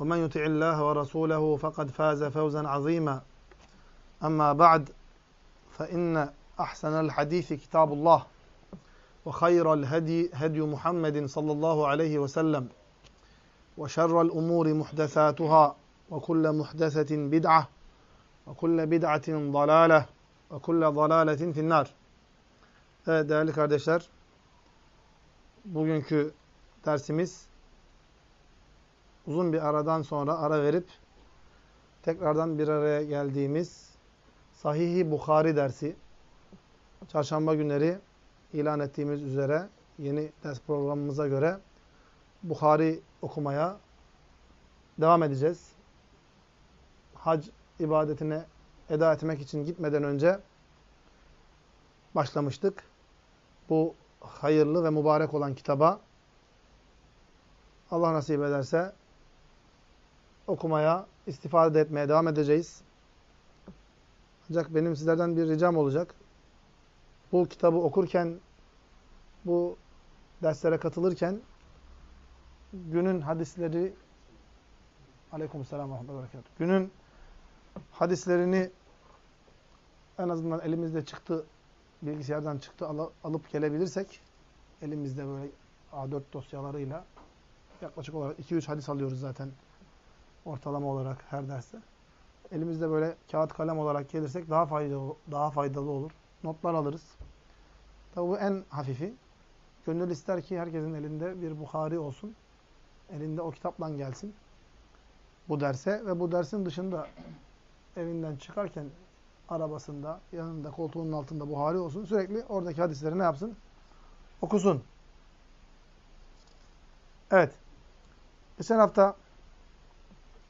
ومن يطع الله ورسوله فقد فاز فوزا عظيما. أما بعد فإن أحسن الحديث كتاب الله وخير الهدي هدي محمد صلى الله عليه وسلم وشر الأمور محدثاتها وكل محدثة بدعة وكل بدعة ضلالة وكل ضلالة في النار. Evet değerli kardeşler, bugünkü dersimiz uzun bir aradan sonra ara verip tekrardan bir araya geldiğimiz Sahih-i Bukhari dersi. Çarşamba günleri ilan ettiğimiz üzere yeni ders programımıza göre Bukhari okumaya devam edeceğiz. Hac ibadetine eda etmek için gitmeden önce başlamıştık. Bu hayırlı ve mübarek olan kitaba Allah nasip ederse okumaya, istifade etmeye devam edeceğiz. Ancak benim sizlerden bir ricam olacak. Bu kitabı okurken, bu derslere katılırken günün hadisleri Aleykümselam ve berekatuhu. Günün hadislerini en azından elimizde çıktı, bilgisayardan çıktı alıp gelebilirsek elimizde böyle A4 dosyalarıyla yaklaşık olarak 2-3 hadis alıyoruz zaten ortalama olarak her derste. Elimizde böyle kağıt kalem olarak gelirsek daha faydalı, daha faydalı olur. Notlar alırız. Tabi bu en hafifi. Gönül ister ki herkesin elinde bir Bukhari olsun. Elinde o kitapla gelsin bu derse ve bu dersin dışında evinden çıkarken arabasında, yanında, koltuğunun altında Buhari olsun. Sürekli oradaki hadisleri ne yapsın? Okusun. Evet. Geçen hafta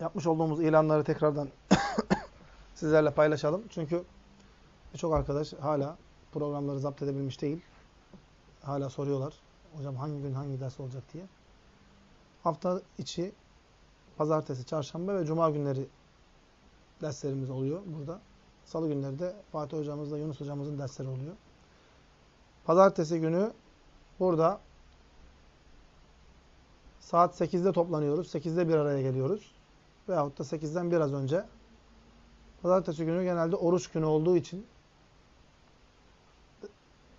yapmış olduğumuz ilanları tekrardan sizlerle paylaşalım. Çünkü birçok arkadaş hala programları zapt edebilmiş değil. Hala soruyorlar. Hocam hangi gün hangi ders olacak diye. Hafta içi pazartesi, çarşamba ve cuma günleri derslerimiz oluyor burada. Salı günleri de Fatih hocamızla Yunus hocamızın dersleri oluyor. Pazartesi günü burada saat 8'de toplanıyoruz. 8'de bir araya geliyoruz. Veyahut da 8'den biraz önce. Pazartesi günü genelde oruç günü olduğu için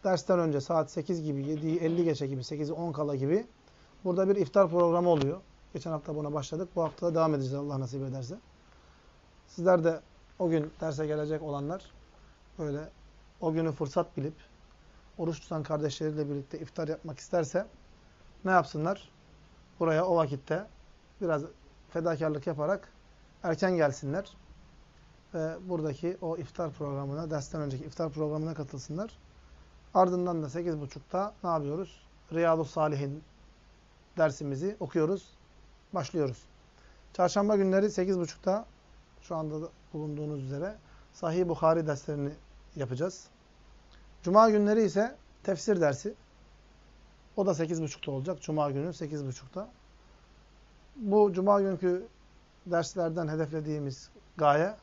dersten önce saat 8 gibi, 7'yi 50 geçe gibi, 8'i 10 kala gibi burada bir iftar programı oluyor. Geçen hafta buna başladık. Bu hafta da devam edeceğiz Allah nasip ederse. Sizler de o gün derse gelecek olanlar böyle o günü fırsat bilip oruç tutan kardeşleriyle birlikte iftar yapmak isterse ne yapsınlar? Buraya o vakitte biraz fedakarlık yaparak erken gelsinler. Ve buradaki o iftar programına, dersten önceki iftar programına katılsınlar. Ardından da 8.30'da ne yapıyoruz? Riyadu Salihin dersimizi okuyoruz. Başlıyoruz. Çarşamba günleri 8.30'da şu anda bulunduğunuz üzere Sahih Bukhari derslerini yapacağız. Cuma günleri ise tefsir dersi. O da 8.30'da olacak. Cuma günü 8.30'da. Bu cuma günkü derslerden hedeflediğimiz gaye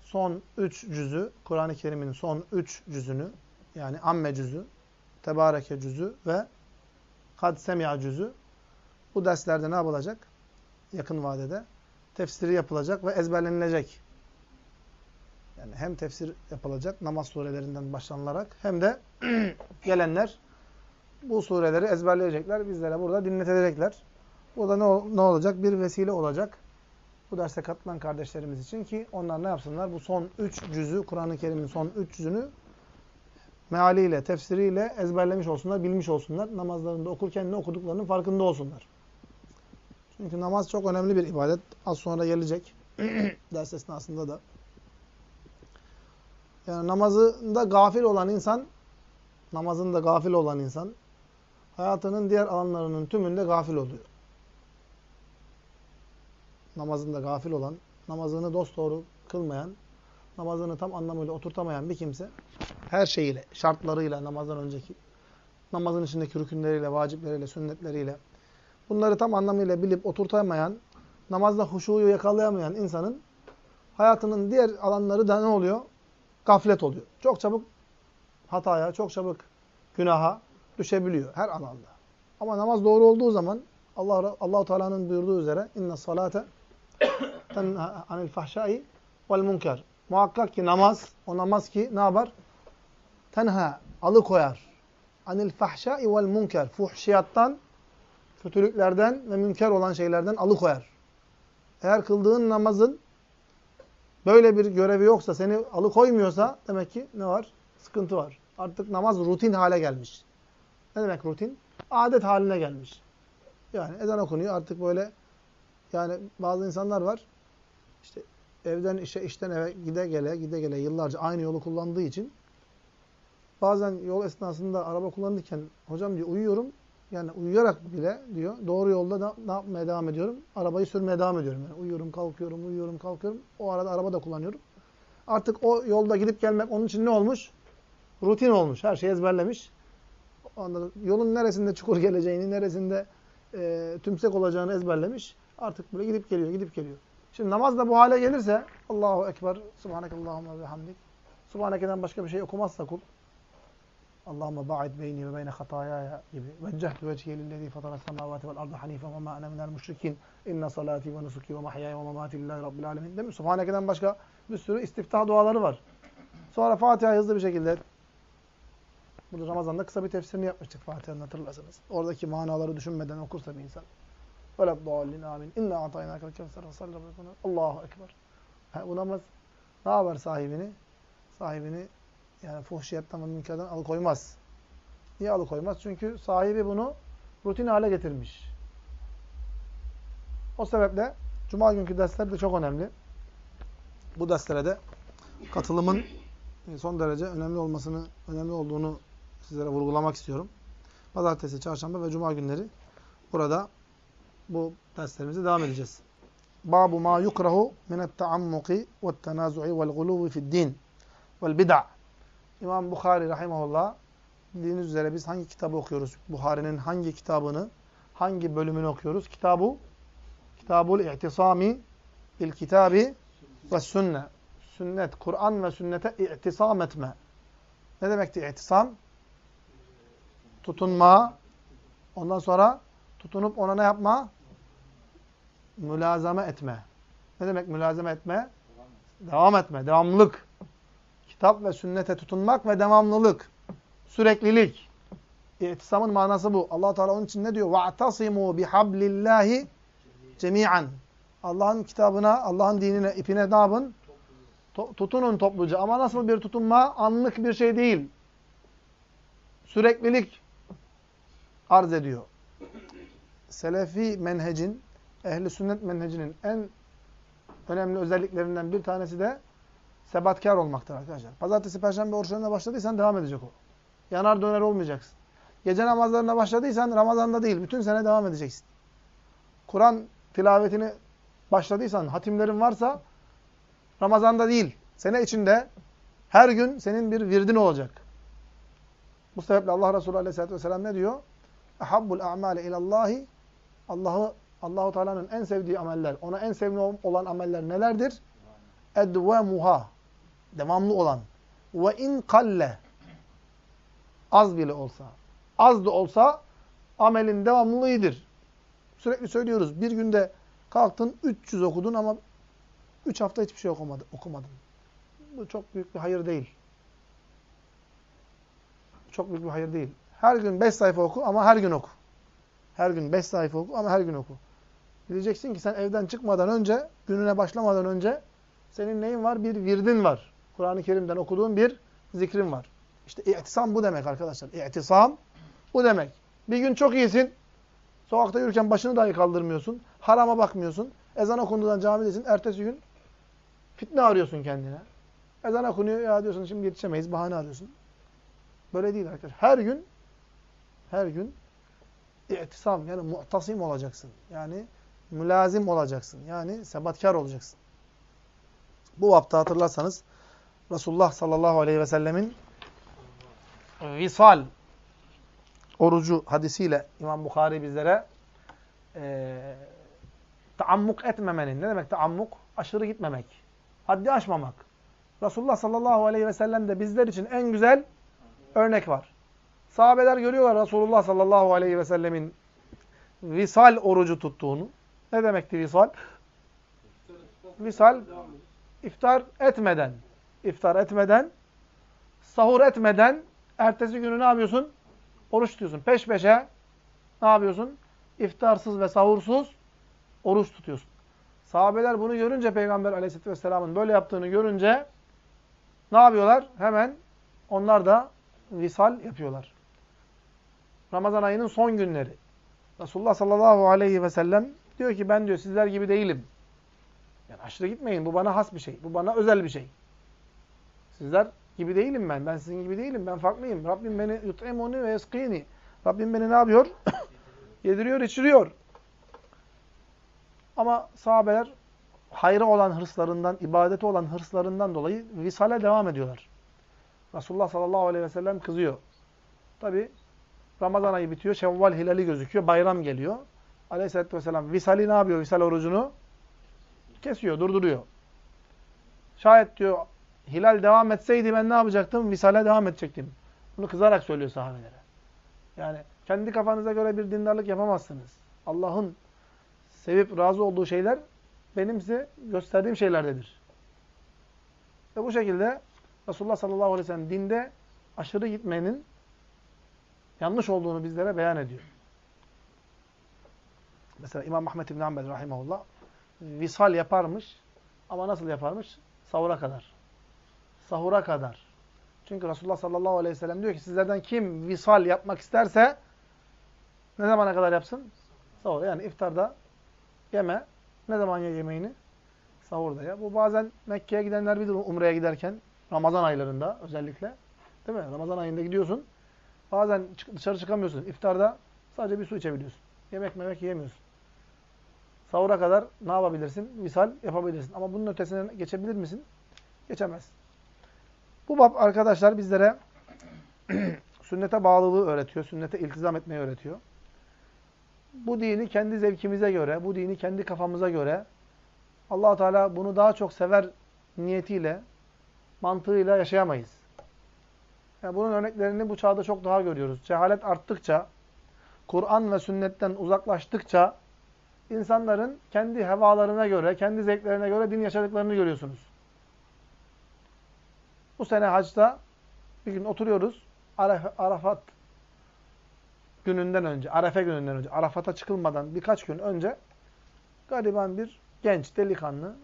son 3 cüzü, Kur'an-ı Kerim'in son 3 cüzünü yani amme cüzü, tebareke cüzü ve kad semi'a cüzü bu derslerde ne yapılacak? Yakın vadede tefsiri yapılacak ve ezberlenilecek. Yani hem tefsir yapılacak namaz surelerinden başlanılarak hem de gelenler bu sureleri ezberleyecekler. Bizlere burada dinletecekler. Bu da ne, ne olacak? Bir vesile olacak. Bu derse katılan kardeşlerimiz için ki onlar ne yapsınlar? Bu son üç cüzü, Kur'an-ı Kerim'in son üç cüzünü mealiyle, tefsiriyle ezberlemiş olsunlar, bilmiş olsunlar. Namazlarında okurken ne okuduklarının farkında olsunlar. Çünkü namaz çok önemli bir ibadet. Az sonra gelecek. Ders esnasında da. Yani namazında gafil olan insan, namazında gafil olan insan, hayatının diğer alanlarının tümünde gafil oluyor. Namazında gafil olan, namazını dosdoğru kılmayan, namazını tam anlamıyla oturtamayan bir kimse, her şeyiyle, şartlarıyla, namazdan önceki, namazın içindeki rükünleriyle, vacipleriyle, sünnetleriyle, bunları tam anlamıyla bilip oturtamayan, namazda huşuyu yakalayamayan insanın hayatının diğer alanları da ne oluyor? Gaflet oluyor. Çok çabuk hataya, çok çabuk günaha düşebiliyor her alanda. Ama namaz doğru olduğu zaman Allah Allahu Teala'nın buyurduğu üzere inna salate tenha anil fahşai vel munker. Muhakkak ki namaz, o namaz ki ne yapar? Tenha, alıkoyar. Anil fahşai vel munker. Fuhşiyattan, kötülüklerden ve münker olan şeylerden alıkoyar. Eğer kıldığın namazın böyle bir görevi yoksa, seni alıkoymuyorsa demek ki ne var? Sıkıntı var. Artık namaz rutin hale gelmiş. Ne demek rutin? Adet haline gelmiş. Yani ezan okunuyor artık böyle yani bazı insanlar var işte evden işe, işten eve gide gele, gide gele yıllarca aynı yolu kullandığı için bazen yol esnasında araba kullanırken hocam diyor uyuyorum. Yani uyuyarak bile diyor doğru yolda da, ne yapmaya devam ediyorum? Arabayı sürmeye devam ediyorum. Yani uyuyorum, kalkıyorum, uyuyorum, kalkıyorum. O arada araba da kullanıyorum. Artık o yolda gidip gelmek onun için ne olmuş? Rutin olmuş. Her şeyi ezberlemiş. Anladım. Yolun neresinde çukur geleceğini, neresinde e, tümsek olacağını ezberlemiş. Artık böyle gidip geliyor, gidip geliyor. Şimdi namaz da bu hale gelirse Allahu Ekber, Subhanakallahumma ve hamdik. Subhaneke'den başka bir şey okumazsa kul Allahümme ba'id beyni ve beyne hatayaya gibi. Veccehtu vecihi lillezî fataras semâvâti vel ardı hanifen ve mâ ene minel müşrikîn. İnne salâti ve nusuki ve mahyaya ve memâti lillahi rabbil alemin. Değil mi? Subhaneke'den başka bir sürü istiftah duaları var. Sonra Fatiha'yı hızlı bir şekilde Burada Ramazan'da kısa bir tefsirini yapmıştık Fatiha'nın hatırlarsanız. Oradaki manaları düşünmeden okursa bir insan. Böyle dallin amin. İnna ataynâkel kevser Allahu ekber. bu namaz ne yapar sahibini? Sahibini yani fuhşiyetten ve münkerden alıkoymaz. Niye alıkoymaz? Çünkü sahibi bunu rutin hale getirmiş. O sebeple Cuma günkü dersler de çok önemli. Bu derslere de katılımın son derece önemli olmasını, önemli olduğunu sizlere vurgulamak istiyorum. Pazartesi, çarşamba ve cuma günleri burada bu derslerimize devam edeceğiz. Babu ma yukrahu minet taammuki ve tenazu'i vel guluvi fid din vel bid'a. İmam Bukhari rahimahullah bildiğiniz üzere biz hangi kitabı okuyoruz? Bukhari'nin hangi kitabını, hangi bölümünü okuyoruz? Kitabu Kitabul İ'tisami bil Kitabi ve Sünne. Sünnet, Kur'an ve sünnete i'tisam etme. Ne demekti i'tisam? Tutunma. Ondan sonra tutunup ona ne yapma? Mülazeme etme. Ne demek mülazeme etme? Devam etme, devamlılık. Kitap ve sünnete tutunmak ve devamlılık. Süreklilik. İhtisamın manası bu. allah Teala onun için ne diyor? وَاَعْتَصِمُوا بِحَبْلِ اللّٰهِ cemiyen. Allah'ın kitabına, Allah'ın dinine, ipine ne yapın? tutunun topluca. Ama nasıl bir tutunma? Anlık bir şey değil. Süreklilik arz ediyor. Selefi menhecin, ehli sünnet menhecinin en önemli özelliklerinden bir tanesi de sebatkar olmaktır arkadaşlar. Pazartesi, perşembe oruçlarına başladıysan devam edecek o. Yanar döner olmayacaksın. Gece namazlarına başladıysan Ramazan'da değil, bütün sene devam edeceksin. Kur'an tilavetini başladıysan, hatimlerin varsa Ramazan'da değil, sene içinde her gün senin bir virdin olacak. Bu sebeple Allah Resulü Aleyhisselatü Vesselam ne diyor? Ehabbul a'male ilallahi Allah'ı Allahu Teala'nın en sevdiği ameller, ona en sevdiği olan ameller nelerdir? Edvemuha. Devamlı olan. Ve in kalle. Az bile olsa. Az da olsa amelin devamlılığıdır. Sürekli söylüyoruz. Bir günde kalktın 300 okudun ama 3 hafta hiçbir şey okumadın. okumadın. Bu çok büyük bir hayır değil. Çok büyük bir hayır değil. Her gün 5 sayfa oku ama her gün oku. Her gün 5 sayfa oku ama her gün oku. Bileceksin ki sen evden çıkmadan önce, gününe başlamadan önce senin neyin var? Bir virdin var. Kur'an-ı Kerim'den okuduğun bir zikrin var. İşte i'tisam bu demek arkadaşlar. İ'tisam bu demek. Bir gün çok iyisin. Sokakta yürürken başını dahi kaldırmıyorsun. Harama bakmıyorsun. Ezan okunduğundan camidesin. Ertesi gün fitne arıyorsun kendine. Ezan okunuyor. Ya diyorsun şimdi yetişemeyiz. Bahane arıyorsun. Böyle değil arkadaşlar. Her gün her gün i'tisam yani mu'tasim olacaksın. Yani mülazim olacaksın. Yani sebatkar olacaksın. Bu vapta hatırlarsanız Resulullah sallallahu aleyhi ve sellemin visal orucu hadisiyle İmam Bukhari bizlere e, taammuk etmemenin, ne demek taammuk? Aşırı gitmemek, haddi aşmamak. Resulullah sallallahu aleyhi ve sellem bizler için en güzel örnek var. Sahabeler görüyorlar Resulullah sallallahu aleyhi ve sellemin visal orucu tuttuğunu. Ne demekti visal? Visal, iftar etmeden, iftar etmeden, sahur etmeden, ertesi günü ne yapıyorsun? Oruç tutuyorsun. Peş peşe ne yapıyorsun? İftarsız ve sahursuz oruç tutuyorsun. Sahabeler bunu görünce Peygamber aleyhisselatü vesselamın böyle yaptığını görünce ne yapıyorlar? Hemen onlar da visal yapıyorlar. Ramazan ayının son günleri. Resulullah sallallahu aleyhi ve sellem diyor ki ben diyor sizler gibi değilim. Yani aşırı gitmeyin. Bu bana has bir şey. Bu bana özel bir şey. Sizler gibi değilim ben. Ben sizin gibi değilim. Ben farklıyım. Rabbim beni yut'imuni ve yeskini. Rabbim beni ne yapıyor? Yediriyor, içiriyor. Ama sahabeler hayra olan hırslarından, ibadete olan hırslarından dolayı visale devam ediyorlar. Resulullah sallallahu aleyhi ve sellem kızıyor. Tabi Ramazan ayı bitiyor, Şevval hilali gözüküyor, bayram geliyor. Aleyhisselatü vesselam visali ne yapıyor? Visal orucunu kesiyor, durduruyor. Şayet diyor hilal devam etseydi ben ne yapacaktım? Visale devam edecektim. Bunu kızarak söylüyor sahabelere. Yani kendi kafanıza göre bir dindarlık yapamazsınız. Allah'ın sevip razı olduğu şeyler benim size gösterdiğim şeylerdedir. Ve bu şekilde Resulullah sallallahu aleyhi ve sellem dinde aşırı gitmenin yanlış olduğunu bizlere beyan ediyor. Mesela İmam Ahmet İbn Hanbel rahimahullah visal yaparmış ama nasıl yaparmış? Sahura kadar. Sahura kadar. Çünkü Resulullah sallallahu aleyhi ve sellem diyor ki sizlerden kim visal yapmak isterse ne zamana kadar yapsın? Sahur. Yani iftarda yeme. Ne zaman ye yemeğini? Sahurda ya. Bu bazen Mekke'ye gidenler bilir umreye giderken. Ramazan aylarında özellikle. Değil mi? Ramazan ayında gidiyorsun. Bazen dışarı çıkamıyorsun. İftarda sadece bir su içebiliyorsun. Yemek memek yiyemiyorsun. Sahura kadar ne yapabilirsin? Misal yapabilirsin. Ama bunun ötesine geçebilir misin? Geçemez. Bu bab arkadaşlar bizlere sünnete bağlılığı öğretiyor. Sünnete iltizam etmeyi öğretiyor. Bu dini kendi zevkimize göre, bu dini kendi kafamıza göre allah Teala bunu daha çok sever niyetiyle, mantığıyla yaşayamayız. Yani bunun örneklerini bu çağda çok daha görüyoruz. Cehalet arttıkça, Kur'an ve sünnetten uzaklaştıkça insanların kendi hevalarına göre, kendi zevklerine göre din yaşadıklarını görüyorsunuz. Bu sene hacda bir gün oturuyoruz. Arafat gününden önce, Arefe gününden önce, Arafat'a çıkılmadan birkaç gün önce gariban bir genç, delikanlı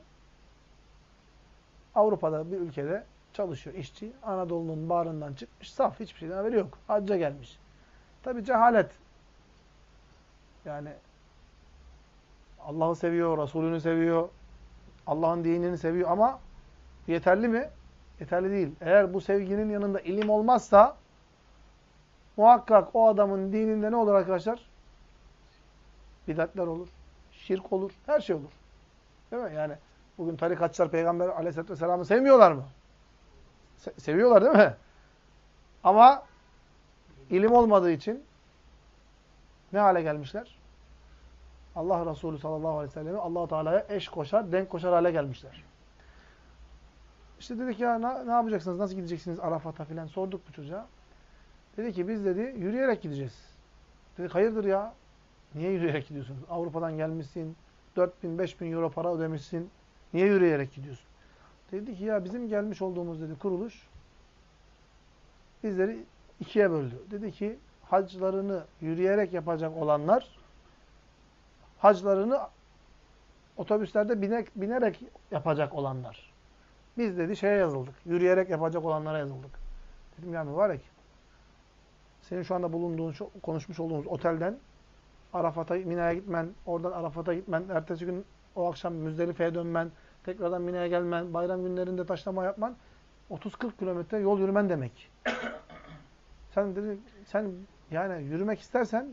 Avrupa'da bir ülkede çalışıyor, işçi. Anadolu'nun bağrından çıkmış, saf, hiçbir şeyden haberi yok. Hacca gelmiş. Tabi cehalet. Yani Allah'ı seviyor, Resulünü seviyor, Allah'ın dinini seviyor ama yeterli mi? Yeterli değil. Eğer bu sevginin yanında ilim olmazsa muhakkak o adamın dininde ne olur arkadaşlar? Bidatler olur, şirk olur, her şey olur. Değil mi? Yani bugün tarikatçılar Peygamber aleyhisselatü vesselam'ı sevmiyorlar mı? Se seviyorlar değil mi? Ama ilim olmadığı için ne hale gelmişler? Allah Resulü sallallahu aleyhi ve sellem'i allah Teala'ya eş koşar, denk koşar hale gelmişler. İşte dedik ya ne, yapacaksınız, nasıl gideceksiniz Arafat'a filan sorduk bu çocuğa. Dedi ki biz dedi yürüyerek gideceğiz. Dedik hayırdır ya? Niye yürüyerek gidiyorsunuz? Avrupa'dan gelmişsin, 4000 5000 euro para ödemişsin. Niye yürüyerek gidiyorsun? Dedi ki ya bizim gelmiş olduğumuz dedi kuruluş bizleri ikiye böldü. Dedi ki haclarını yürüyerek yapacak olanlar haclarını otobüslerde binek, binerek yapacak olanlar. Biz dedi şeye yazıldık. Yürüyerek yapacak olanlara yazıldık. Dedim ya mübarek. Senin şu anda bulunduğun, konuşmuş olduğumuz otelden Arafat'a, Mina'ya gitmen, oradan Arafat'a gitmen, ertesi gün o akşam Müzdelife'ye dönmen, tekrardan Mina'ya gelmen, bayram günlerinde taşlama yapman 30-40 kilometre yol yürümen demek. Sen dedi, sen yani yürümek istersen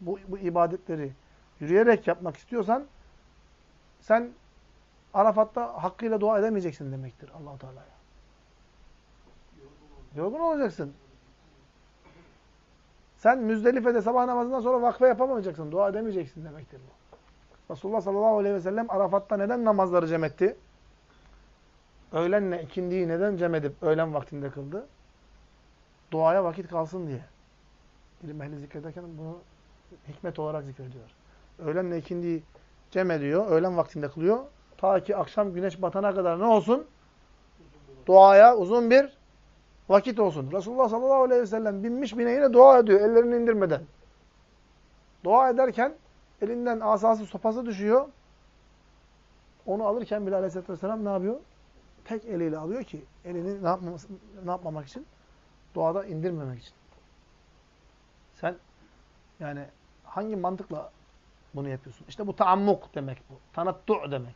bu, bu ibadetleri yürüyerek yapmak istiyorsan sen Arafat'ta hakkıyla dua edemeyeceksin demektir allah Teala'ya. Yorgun olacaksın. Sen Müzdelife'de sabah namazından sonra vakfe yapamayacaksın. Dua edemeyeceksin demektir bu. Resulullah sallallahu aleyhi ve sellem Arafat'ta neden namazları cem etti? Öğlenle ikindiyi neden cem edip öğlen vaktinde kıldı? Duaya vakit kalsın diye. İlim ehli zikrederken bunu hikmet olarak zikrediyor. Öğlenle ikindiyi cem ediyor, öğlen vaktinde kılıyor. Ta ki akşam güneş batana kadar ne olsun? Duaya uzun bir vakit olsun. Resulullah sallallahu aleyhi ve sellem binmiş bineğine dua ediyor ellerini indirmeden. Dua ederken elinden asası sopası düşüyor. Onu alırken bile aleyhisselatü vesselam ne yapıyor? Tek eliyle alıyor ki elini ne, yapmaması, ne yapmamak için? Duada indirmemek için. Sen yani hangi mantıkla bunu yapıyorsun? İşte bu taammuk demek bu. Tanattu' demek.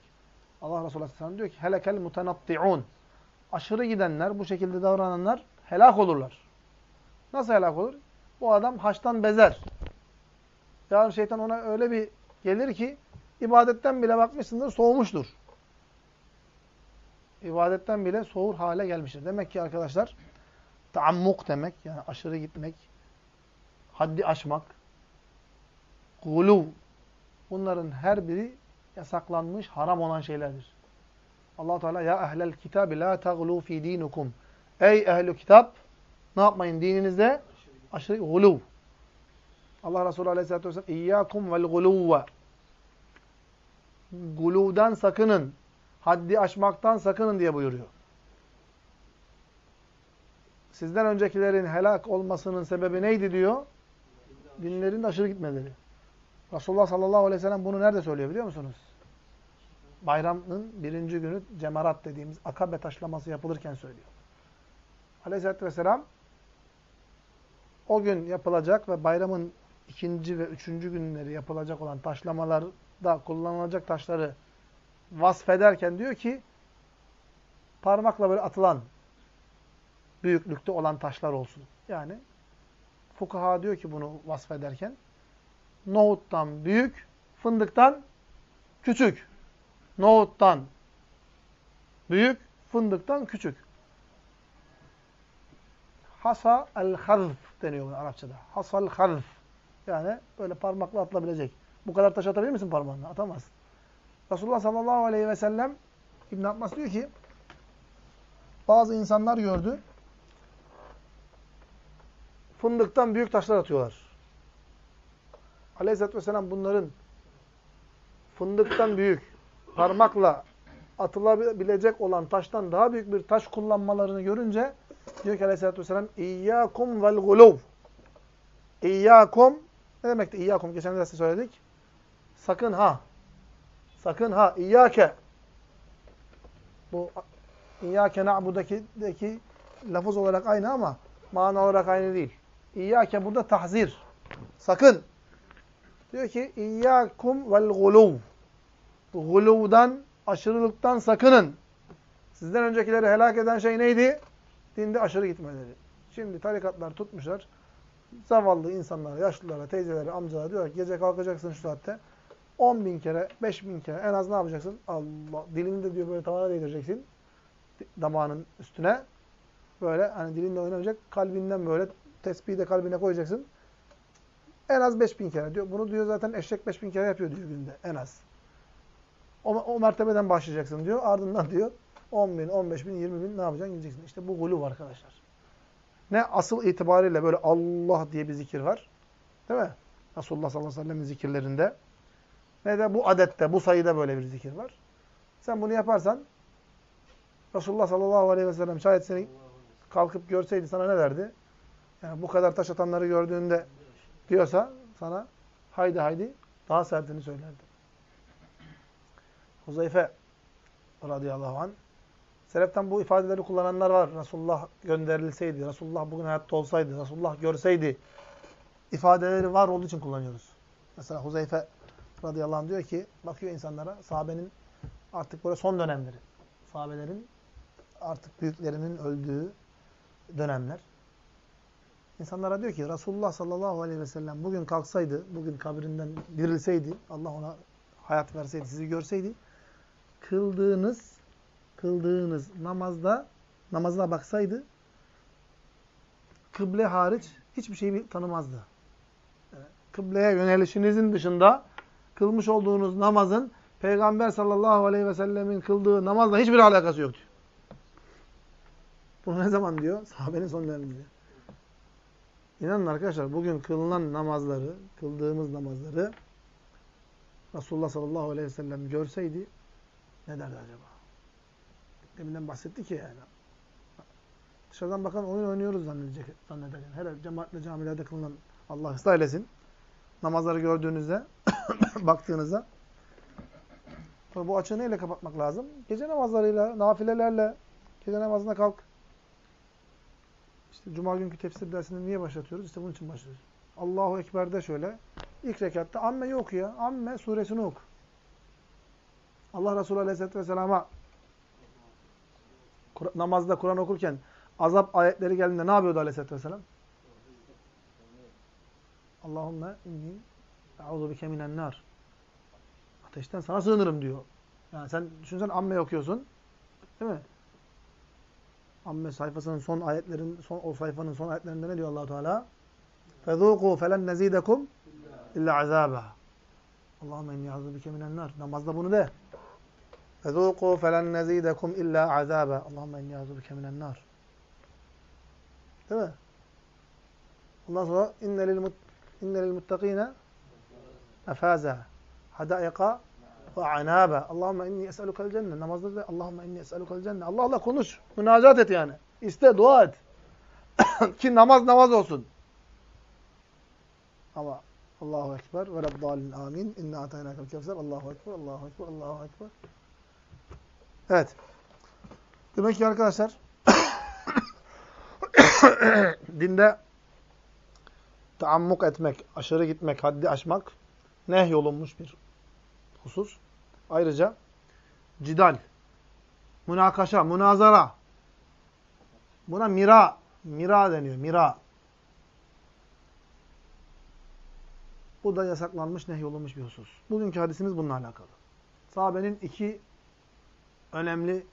Allah Resulü Aleyhisselam diyor ki helekel mutenatti'un. Aşırı gidenler, bu şekilde davrananlar helak olurlar. Nasıl helak olur? Bu adam haçtan bezer. Yarın şeytan ona öyle bir gelir ki ibadetten bile bakmışsındır soğumuştur. İbadetten bile soğur hale gelmiştir. Demek ki arkadaşlar taammuk demek yani aşırı gitmek, haddi aşmak, guluv bunların her biri yasaklanmış, haram olan şeylerdir. allah Teala ya ehlel kitabi la taglu fi dinukum. Ey ehli kitap ne yapmayın dininizde? Aşırı guluv. Allah Resulü Aleyhisselatü Vesselam İyyâkum vel guluvve. Guluvdan sakının. Haddi aşmaktan sakının diye buyuruyor. Sizden öncekilerin helak olmasının sebebi neydi diyor? Dinlerin aşırı gitmeleri. Resulullah sallallahu aleyhi ve sellem bunu nerede söylüyor biliyor musunuz? Bayramın birinci günü cemarat dediğimiz akabe taşlaması yapılırken söylüyor. Aleyhisselatü vesselam o gün yapılacak ve bayramın ikinci ve üçüncü günleri yapılacak olan taşlamalarda kullanılacak taşları vasfederken diyor ki parmakla böyle atılan büyüklükte olan taşlar olsun. Yani fukaha diyor ki bunu vasfederken nohuttan büyük, fındıktan küçük. Nohuttan büyük, fındıktan küçük. Hasa el-hazf deniyor bunu Arapçada. Hasal hazf. Yani böyle parmakla atılabilecek. Bu kadar taş atabilir misin parmağınla? Atamaz. Resulullah sallallahu aleyhi ve sellem İbn Abbas diyor ki bazı insanlar gördü. Fındıktan büyük taşlar atıyorlar. Aleyhisselatü vesselam bunların fındıktan büyük, parmakla atılabilecek olan taştan daha büyük bir taş kullanmalarını görünce diyor ki Aleyhisselatü vesselam İyyâkum vel gulûv İyyâkum ne demekti İyyâkum? Geçen derste söyledik. Sakın ha. Sakın ha. İyyâke. Bu İyyâke na'budaki lafız olarak aynı ama mana olarak aynı değil. İyyâke burada tahzir. Sakın. Diyor ki İyyâkum vel gulûv. Gulûvdan, aşırılıktan sakının. Sizden öncekileri helak eden şey neydi? Dinde aşırı gitmeleri. Şimdi tarikatlar tutmuşlar. Zavallı insanlara, yaşlılara, teyzelere, amcalara diyor ki gece kalkacaksın şu saatte. 10 bin kere, 5 bin kere en az ne yapacaksın? Allah. Dilini de diyor böyle tavana değdireceksin. Damağının üstüne. Böyle hani dilinle oynamayacak. Kalbinden böyle tesbihi de kalbine koyacaksın. En az 5000 kere diyor. Bunu diyor zaten eşek 5000 kere yapıyor diyor günde en az. O, o mertebeden başlayacaksın diyor. Ardından diyor 10 bin, 15 bin, 20 bin ne yapacaksın gideceksin. İşte bu guluv arkadaşlar. Ne asıl itibariyle böyle Allah diye bir zikir var. Değil mi? Resulullah sallallahu aleyhi ve sellem'in zikirlerinde. Ne de bu adette, bu sayıda böyle bir zikir var. Sen bunu yaparsan Resulullah sallallahu aleyhi ve sellem şayet seni kalkıp görseydi sana ne derdi? Yani bu kadar taş atanları gördüğünde diyorsa sana haydi haydi daha sertini söylerdi. Huzeyfe radıyallahu anh. Seleften bu ifadeleri kullananlar var. Resulullah gönderilseydi, Resulullah bugün hayatta olsaydı, Resulullah görseydi ifadeleri var olduğu için kullanıyoruz. Mesela Huzeyfe radıyallahu anh diyor ki, bakıyor insanlara, sahabenin artık böyle son dönemleri. Sahabelerin artık büyüklerinin öldüğü dönemler. İnsanlara diyor ki Resulullah sallallahu aleyhi ve sellem bugün kalksaydı, bugün kabrinden dirilseydi, Allah ona hayat verseydi, sizi görseydi, kıldığınız kıldığınız namazda namazına baksaydı kıble hariç hiçbir şeyi tanımazdı. Kıbleye yönelişinizin dışında kılmış olduğunuz namazın Peygamber sallallahu aleyhi ve sellemin kıldığı namazla hiçbir alakası yok diyor. Bunu ne zaman diyor? Sahabenin son döneminde. İnanın arkadaşlar bugün kılınan namazları, kıldığımız namazları Resulullah sallallahu aleyhi ve sellem görseydi ne derdi acaba? Deminden bahsetti ki yani. Dışarıdan bakan oyun oynuyoruz zannedecek, zanneder. Yani. Hele cemaatle camilerde kılınan Allah ıslah eylesin. Namazları gördüğünüzde, baktığınızda bu açığı neyle kapatmak lazım? Gece namazlarıyla, nafilelerle, gece namazına kalk. İşte Cuma günkü tefsir dersini niye başlatıyoruz? İşte bunun için başlıyoruz. Allahu Ekber'de şöyle. İlk rekatta Amme oku ya. Amme suresini oku. Allah Resulü Aleyhisselatü Vesselam'a namazda Kur'an okurken azap ayetleri geldiğinde ne yapıyordu Aleyhisselatü Vesselam? Allahümme inni e'udhu bike minen nar. Ateşten sana sığınırım diyor. Yani sen düşünsen amme okuyorsun. Değil mi? Amme sayfasının son ayetlerin son o sayfanın son ayetlerinde ne diyor Allah Teala? Fezuku felen nezidekum illa azaba. Allahumme inni a'udhu bike minen nar. Namazda bunu de. Fezuku felen nezidekum illa azaba. Allahumme inni a'udhu bike minen nar. Değil mi? Ondan sonra inne lil mut inne lil muttakina efaza hadaika ve anaba. Allahumme inni es'elukel cennet. Namazda da Allahumme inni es'elukel cennet. Allah Allah konuş. Münacat et yani. İste, dua et. Ki namaz namaz olsun. Ama Allahu Ekber ve Rabbdalin amin. İnna ataynakel kevser. Allahu Ekber, Allahu Ekber, Allahu Ekber. Evet. Demek ki arkadaşlar dinde taammuk etmek, aşırı gitmek, haddi aşmak nehyolunmuş bir husus. Ayrıca cidal, münakaşa, münazara. Buna mira, mira deniyor, mira. Bu da yasaklanmış, nehyolunmuş bir husus. Bugünkü hadisimiz bununla alakalı. Sahabenin iki önemli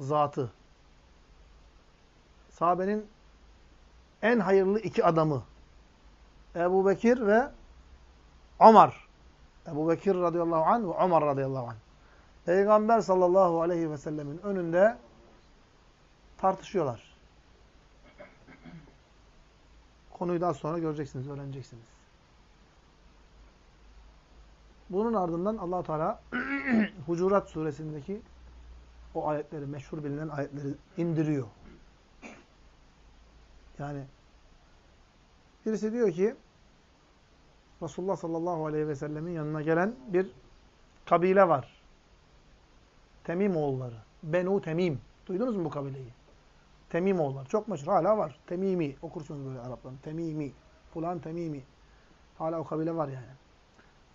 zatı. Sahabenin en hayırlı iki adamı. Ebu Bekir ve Ömer. Ebu Bekir radıyallahu anh ve Ömer radıyallahu anh. Peygamber sallallahu aleyhi ve sellemin önünde tartışıyorlar. Konuyu daha sonra göreceksiniz, öğreneceksiniz. Bunun ardından allah Teala Hucurat suresindeki o ayetleri, meşhur bilinen ayetleri indiriyor. Yani birisi diyor ki Resulullah sallallahu aleyhi ve sellemin yanına gelen bir kabile var. Temim oğulları. Benu Temim. Duydunuz mu bu kabileyi? Temim oğulları. Çok meşhur. Hala var. Temimi. Okursunuz böyle Arapların. Temimi. Fulan Temimi. Hala o kabile var yani.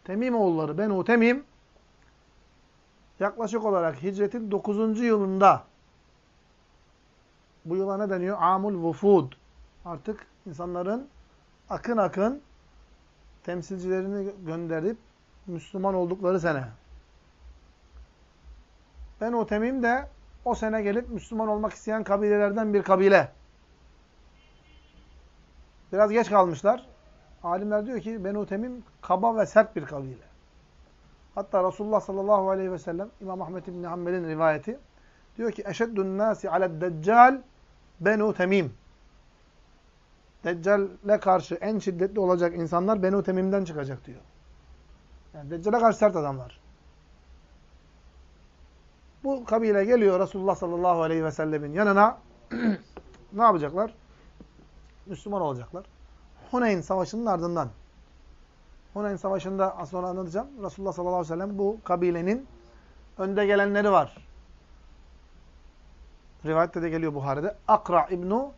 Temim oğulları Benu Temim yaklaşık olarak hicretin 9. yılında bu yıla ne deniyor? Amul vufud. Artık insanların akın akın temsilcilerini gönderip Müslüman oldukları sene. Ben o Temim de o sene gelip Müslüman olmak isteyen kabilelerden bir kabile. Biraz geç kalmışlar. Alimler diyor ki Benu Temim kaba ve sert bir kabile. Hatta Resulullah sallallahu aleyhi ve sellem İmam Ahmet İbni Hanbel'in rivayeti diyor ki eşeddün nasi aled deccal Benu Temim. Deccal'e karşı en şiddetli olacak insanlar Benu Temim'den çıkacak diyor. Yani Deccal'e karşı sert adamlar. Bu kabile geliyor Resulullah sallallahu aleyhi ve sellemin yanına. ne yapacaklar? Müslüman olacaklar. Huneyn Savaşı'nın ardından. Huneyn Savaşı'nda az sonra anlatacağım. Resulullah sallallahu aleyhi ve sellem bu kabilenin önde gelenleri var. Rivayette de geliyor Buhari'de. Akra İbnu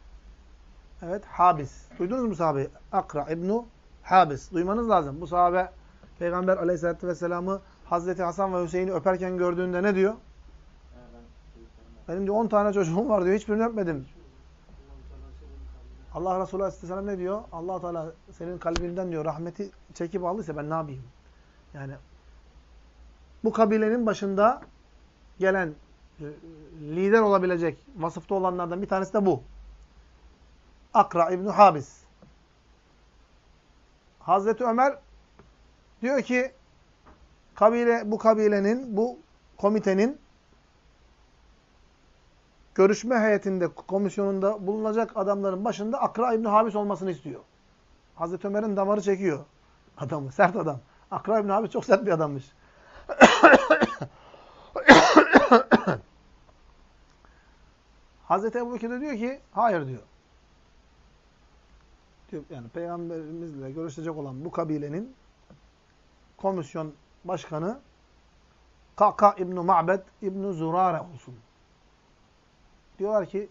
Evet, Habis. Duydunuz mu sahabeyi? Akra İbnu Habis. Duymanız lazım. Bu sahabe Peygamber Aleyhisselatü vesselam'ı Hazreti Hasan ve Hüseyin'i öperken gördüğünde ne diyor? Benim diyor 10 tane çocuğum var diyor. Hiçbirini öpmedim. Allah Resulü Aleyhisselam ne diyor? allah Teala senin kalbinden diyor rahmeti çekip aldıysa ben ne yapayım? Yani bu kabilenin başında gelen e, lider olabilecek vasıfta olanlardan bir tanesi de bu. Akra İbni Habis. Hazreti Ömer diyor ki kabile bu kabilenin, bu komitenin görüşme heyetinde, komisyonunda bulunacak adamların başında Akra İbni Habis olmasını istiyor. Hazreti Ömer'in damarı çekiyor adamı, sert adam. Akra İbni Habis çok sert bir adammış. Hazreti Ebu Bekir de diyor ki, hayır diyor. Diyor. Yani Peygamberimizle görüşecek olan bu kabilenin komisyon başkanı Kaka İbni Ma'bed İbni Zurare olsun. Diyorlar ki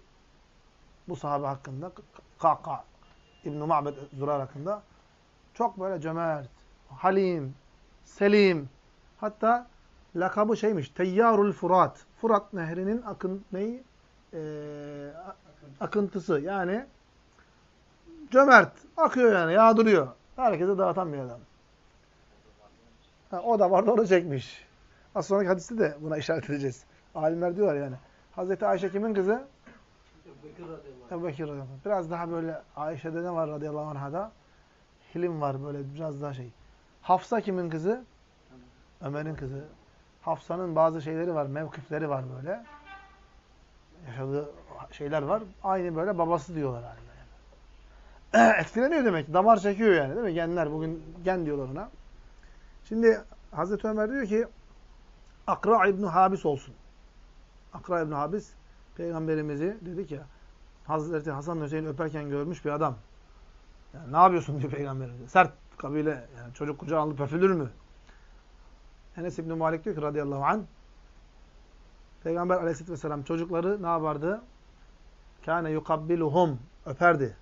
bu sahabe hakkında Kaka İbn-i Ma'bed Zurar hakkında çok böyle cömert, halim, selim hatta lakabı şeymiş Teyyarul Furat. Furat nehrinin akın neyi? Ee, akıntısı yani cömert. Akıyor yani yağdırıyor. Herkese dağıtan bir adam. Ha, o da vardı onu çekmiş. Az sonraki hadiste de buna işaret edeceğiz. Alimler diyorlar yani. Hazreti Ayşe kimin kızı? Ebu Bekir radıyallahu anh. Biraz daha böyle Ayşe'de ne var radıyallahu anh'da? Hilim var böyle biraz daha şey. Hafsa kimin kızı? Ömer'in kızı. Hafsa'nın bazı şeyleri var, mevkifleri var böyle. Yaşadığı şeyler var. Aynı böyle babası diyorlar yani. Etkileniyor demek. Damar çekiyor yani değil mi? Genler bugün gen diyorlar ona. Şimdi Hazreti Ömer diyor ki Akra İbni Habis olsun. Akra İbni Habis peygamberimizi dedik ya Hazreti Hasan Hüseyin öperken görmüş bir adam. Yani ne yapıyorsun diyor peygamberimize. Sert kabile yani çocuk kucağı alıp öpülür mü? Enes İbni Malik diyor ki radıyallahu anh Peygamber aleyhisselatü vesselam çocukları ne yapardı? Kâne yukabbiluhum öperdi.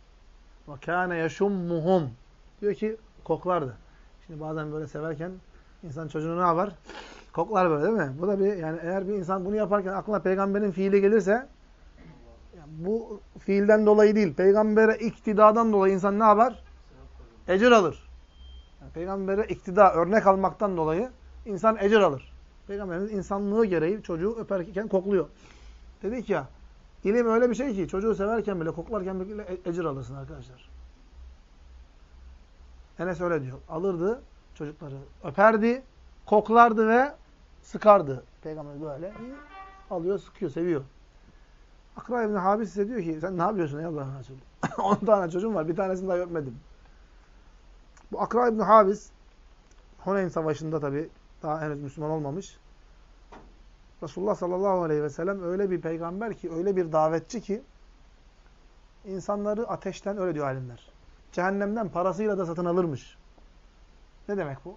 Ve kâne yeşummuhum diyor ki koklardı. Şimdi bazen böyle severken insan çocuğunu ne yapar? Koklar böyle değil mi? Bu da bir yani eğer bir insan bunu yaparken aklına peygamberin fiili gelirse yani bu fiilden dolayı değil, peygambere iktidadan dolayı insan ne yapar? Ecir alır. Yani peygambere iktida, örnek almaktan dolayı insan ecir alır. Peygamberimiz insanlığı gereği çocuğu öperken kokluyor. Dedik ya, ilim öyle bir şey ki çocuğu severken bile, koklarken bile e- ecir alırsın arkadaşlar. Enes öyle diyor. Alırdı çocukları, öperdi, koklardı ve sıkardı. Peygamber böyle alıyor, sıkıyor, seviyor. Akra İbni Habis size diyor ki sen ne yapıyorsun ey Allah'ın Resulü? 10 tane çocuğum var, bir tanesini daha öpmedim. Bu Akra İbni Habis Huneyn Savaşı'nda tabi daha henüz Müslüman olmamış. Resulullah sallallahu aleyhi ve sellem öyle bir peygamber ki, öyle bir davetçi ki insanları ateşten, öyle diyor alimler. Cehennemden parasıyla da satın alırmış. Ne demek bu?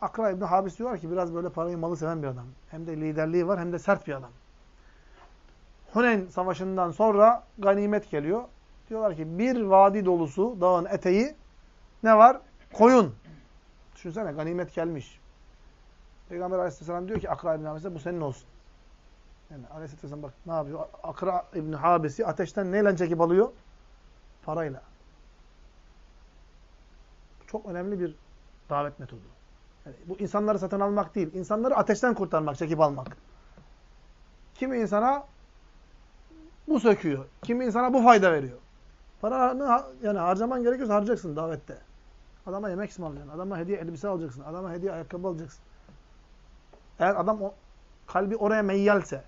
Akra İbni Habis diyor ki biraz böyle parayı malı seven bir adam. Hem de liderliği var hem de sert bir adam. Huneyn Savaşı'ndan sonra ganimet geliyor. Diyorlar ki bir vadi dolusu dağın eteği ne var? Koyun. Düşünsene ganimet gelmiş. Peygamber Aleyhisselam diyor ki Akra İbni Habis'e bu senin olsun. Yani Aleyhisselam bak ne yapıyor? Akra İbni Habis'i ateşten neyle çekip alıyor? Parayla. Çok önemli bir davet metodu. Yani bu insanları satın almak değil. insanları ateşten kurtarmak, çekip almak. Kimi insana bu söküyor. Kimi insana bu fayda veriyor. Paranı yani harcaman gerekiyorsa harcayacaksın davette. Adama yemek ısmarlayacaksın. Adama hediye elbise alacaksın. Adama hediye ayakkabı alacaksın. Eğer adam o, kalbi oraya meyyalse,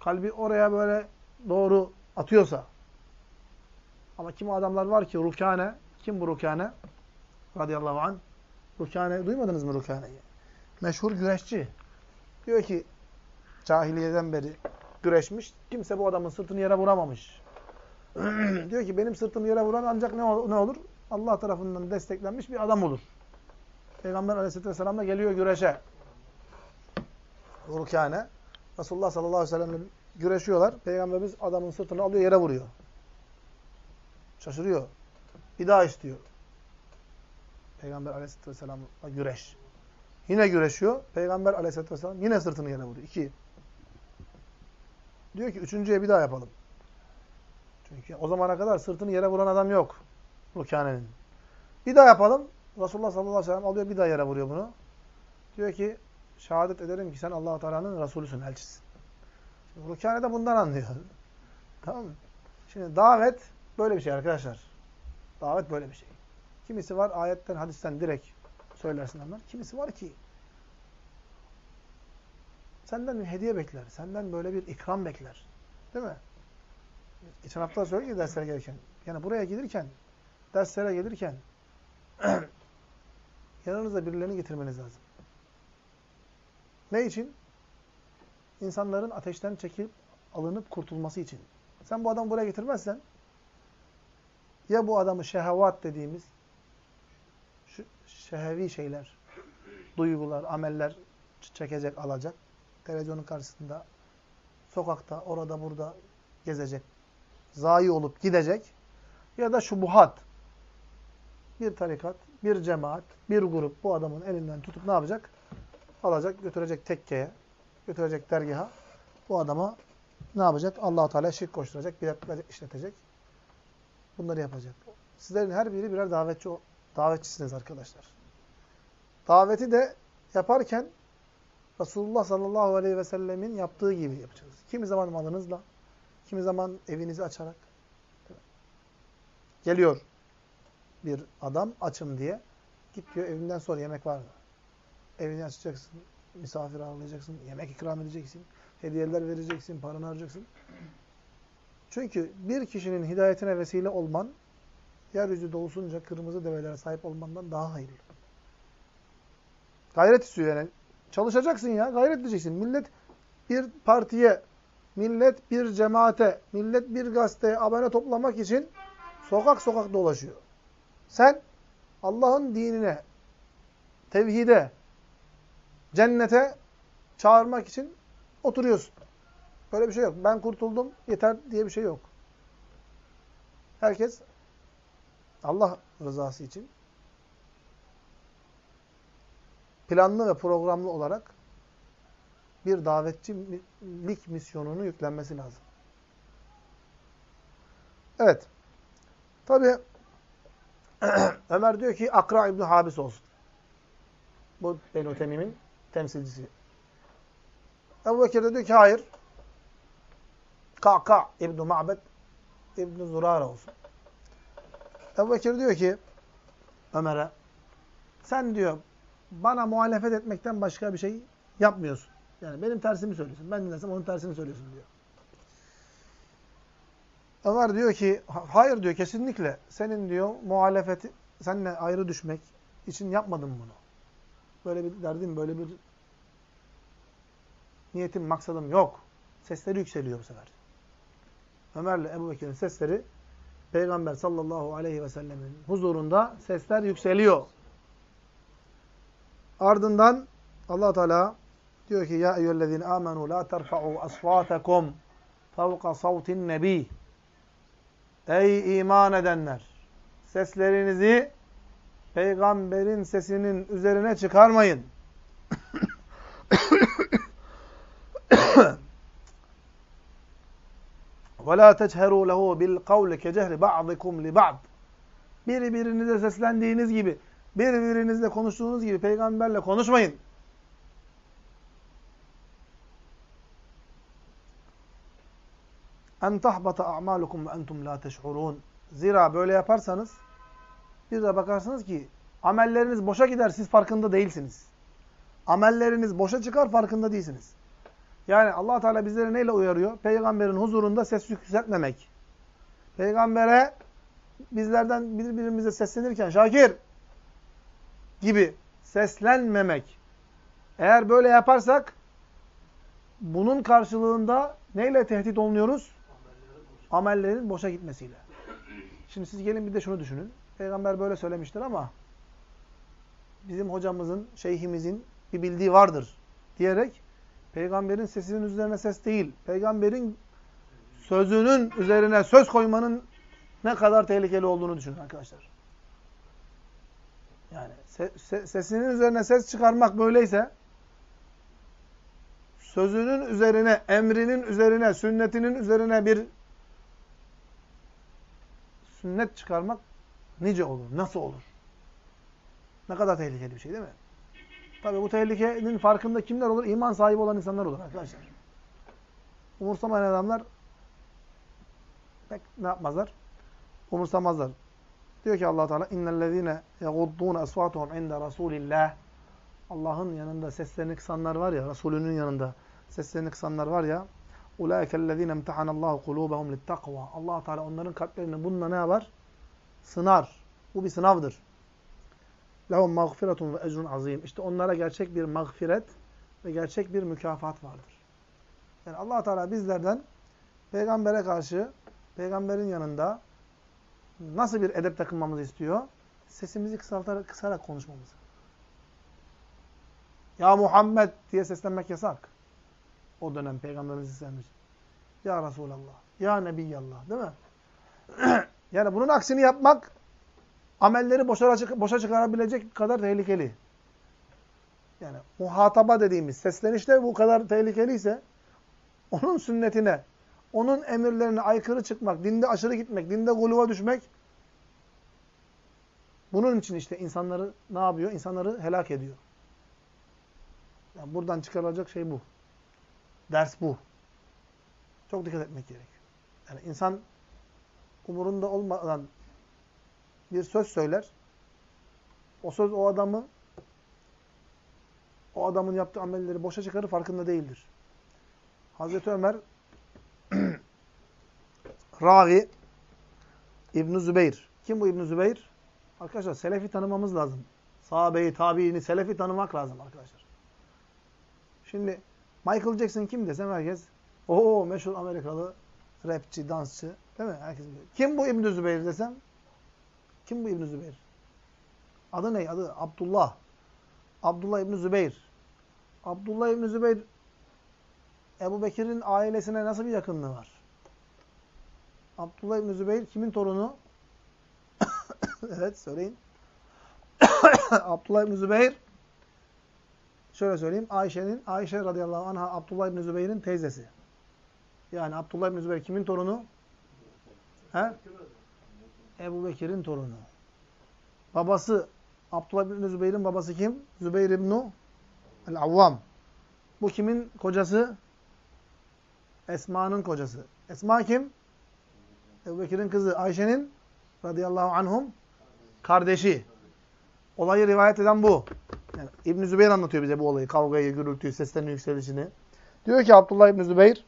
kalbi oraya böyle doğru atıyorsa, ama kimi adamlar var ki rukane, kim bu rukane? Radıyallahu anh. Rukane, duymadınız mı Rukane'yi? Meşhur güreşçi. Diyor ki, cahiliyeden beri güreşmiş, kimse bu adamın sırtını yere vuramamış. diyor ki, benim sırtımı yere vuran ancak ne, ne olur? Allah tarafından desteklenmiş bir adam olur. Peygamber aleyhisselatü vesselam da geliyor güreşe. Rukane. Resulullah sallallahu aleyhi ve sellem'le güreşiyorlar. Peygamberimiz adamın sırtını alıyor yere vuruyor. Şaşırıyor. Bir daha istiyor. Peygamber aleyhisselatü vesselam'la güreş. Yine güreşiyor. Peygamber aleyhisselatü vesselam yine sırtını yere vuruyor. İki. Diyor ki üçüncüye bir daha yapalım. Çünkü o zamana kadar sırtını yere vuran adam yok. Rukane'nin. Bir daha yapalım. Resulullah sallallahu aleyhi ve sellem alıyor bir daha yere vuruyor bunu. Diyor ki şehadet ederim ki sen allah Teala'nın Resulüsün, elçisin. Şimdi Rukane de bundan anlıyor. tamam mı? Şimdi davet böyle bir şey arkadaşlar. Davet böyle bir şey. Kimisi var ayetten, hadisten direkt söylersin anlar. Kimisi var ki senden bir hediye bekler. Senden böyle bir ikram bekler. Değil mi? Geçen hafta söyledik derslere gelirken. Yani buraya gelirken, derslere gelirken yanınıza birilerini getirmeniz lazım. Ne için? İnsanların ateşten çekip alınıp kurtulması için. Sen bu adamı buraya getirmezsen ya bu adamı şehevat dediğimiz şu şehevi şeyler, duygular, ameller çekecek, alacak. Televizyonun karşısında, sokakta, orada, burada gezecek. Zayi olup gidecek. Ya da şubuhat. Bir tarikat, bir cemaat, bir grup bu adamın elinden tutup ne yapacak? Alacak, götürecek tekkeye, götürecek dergaha. Bu adama ne yapacak? allah Teala şirk koşturacak, bidatler işletecek. Bunları yapacak. Sizlerin her biri birer davetçi, davetçisiniz arkadaşlar. Daveti de yaparken Resulullah sallallahu aleyhi ve sellemin yaptığı gibi yapacağız. Kimi zaman malınızla, kimi zaman evinizi açarak. Geliyor bir adam açım diye. Git diyor evinden sonra yemek var mı? Evini açacaksın, misafir ağırlayacaksın, yemek ikram edeceksin, hediyeler vereceksin, paranı harcayacaksın. Çünkü bir kişinin hidayetine vesile olman, yeryüzü dolusunca kırmızı develere sahip olmandan daha hayırlı. Gayret istiyor yani. Çalışacaksın ya, gayret edeceksin. Millet bir partiye, millet bir cemaate, millet bir gazeteye abone toplamak için sokak sokak dolaşıyor. Sen Allah'ın dinine, tevhide, cennete çağırmak için oturuyorsun. Böyle bir şey yok. Ben kurtuldum, yeter diye bir şey yok. Herkes Allah rızası için planlı ve programlı olarak bir davetçilik misyonunu yüklenmesi lazım. Evet. Tabi Ömer diyor ki Akra İbni Habis olsun. Bu Benu Temim'in temsilcisi. Ebu Bekir de diyor ki hayır. Ka'ka İbn-i Ma'bed İbn-i Zurara olsun. Ebu Bekir diyor ki Ömer'e sen diyor bana muhalefet etmekten başka bir şey yapmıyorsun. Yani benim tersimi söylüyorsun. Ben dinlersem onun tersini söylüyorsun diyor. Ömer diyor ki hayır diyor kesinlikle senin diyor muhalefeti seninle ayrı düşmek için yapmadım bunu. Böyle bir derdim, böyle bir niyetim, maksadım yok. Sesleri yükseliyor bu sefer. Ömer'le Ebu Bekir'in sesleri Peygamber sallallahu aleyhi ve sellemin huzurunda sesler yükseliyor. Ardından allah Teala diyor ki Ya eyyühellezine amenu la terfa'u asfatakum fevka savtin nebi Ey iman edenler! Seslerinizi peygamberin sesinin üzerine çıkarmayın. وَلَا تَجْهَرُوا لَهُ بِالْقَوْلِ كَجَهْرِ بَعْضِكُمْ لِبَعْضِ Birbirinize seslendiğiniz gibi, birbirinizle konuştuğunuz gibi peygamberle konuşmayın. en tahbata a'malukum ve entum la teş'urun. Zira böyle yaparsanız bir de bakarsınız ki amelleriniz boşa gider siz farkında değilsiniz. Amelleriniz boşa çıkar farkında değilsiniz. Yani allah Teala bizleri neyle uyarıyor? Peygamberin huzurunda ses yükseltmemek. Peygambere bizlerden birbirimize seslenirken Şakir gibi seslenmemek. Eğer böyle yaparsak bunun karşılığında neyle tehdit olunuyoruz? Amellerin boşa gitmesiyle. Şimdi siz gelin bir de şunu düşünün. Peygamber böyle söylemiştir ama bizim hocamızın, şeyhimizin bir bildiği vardır diyerek Peygamberin sesinin üzerine ses değil. Peygamberin sözünün üzerine söz koymanın ne kadar tehlikeli olduğunu düşünün arkadaşlar. Yani se se sesinin üzerine ses çıkarmak böyleyse sözünün üzerine, emrinin üzerine, sünnetinin üzerine bir sünnet çıkarmak nice olur, nasıl olur? Ne kadar tehlikeli bir şey değil mi? Tabii bu tehlikenin farkında kimler olur? İman sahibi olan insanlar olur arkadaşlar. Umursamayan adamlar pek ne yapmazlar? Umursamazlar. Diyor ki Allah Teala innellezine yeguddun aswatuhum inde rasulillah. Allah'ın yanında seslerini kısanlar var ya, Resulünün yanında seslerini kısanlar var ya, ulaikellezine imtahanallahu kulubahum littakva. Allah Teala onların kalplerini bununla ne yapar? Sınar. Bu bir sınavdır. Mağfiretun ve ecrun azim. İşte onlara gerçek bir mağfiret ve gerçek bir mükafat vardır. Yani Allah Teala bizlerden peygambere karşı peygamberin yanında nasıl bir edep takınmamızı istiyor? Sesimizi kısaltarak, kısarak konuşmamızı. Ya Muhammed diye seslenmek yasak. O dönem peygamberimiz seslenmiş. Ya Resulallah. Ya Nebiyallah. Değil mi? yani bunun aksini yapmak amelleri boşa, boşa çıkarabilecek kadar tehlikeli. Yani muhataba dediğimiz seslenişte bu kadar tehlikeliyse onun sünnetine, onun emirlerine aykırı çıkmak, dinde aşırı gitmek, dinde guluva düşmek bunun için işte insanları ne yapıyor? İnsanları helak ediyor. Yani buradan çıkarılacak şey bu. Ders bu. Çok dikkat etmek gerekiyor. Yani insan umurunda olmadan bir söz söyler. O söz o adamı o adamın yaptığı amelleri boşa çıkarır farkında değildir. Hazreti Ömer Ravi İbn Zübeyir. Kim bu İbn Zübeyir? Arkadaşlar selefi tanımamız lazım. Sahabeyi, tabiini, selefi tanımak lazım arkadaşlar. Şimdi Michael Jackson kim desem herkes o meşhur Amerikalı rapçi, dansçı değil mi? Herkes biliyor. Kim bu İbn Zübeyir desem kim bu İbn Zübeyir? Adı ne? Adı Abdullah. Abdullah İbn Zübeyir. Abdullah İbn Zübeyir Ebu Bekir'in ailesine nasıl bir yakınlığı var? Abdullah İbn Zübeyir kimin torunu? evet söyleyin. Abdullah İbn Zübeyir şöyle söyleyeyim. Ayşe'nin Ayşe radıyallahu anha Abdullah İbn Zübeyir'in teyzesi. Yani Abdullah İbn Zübeyir kimin torunu? He? Ebu Bekir'in torunu. Babası Abdullah İbn Zübeyir'in babası kim? Zübeyir İbn el-Avvam. Bu kimin kocası? Esma'nın kocası. Esma kim? Ebu Bekir'in kızı. Ayşe'nin radıyallahu anhum kardeşi. Olayı rivayet eden bu. Yani İbn Zübeyir anlatıyor bize bu olayı. Kavgayı, gürültüyü, seslerin yükselişini. Diyor ki Abdullah İbn Zübeyir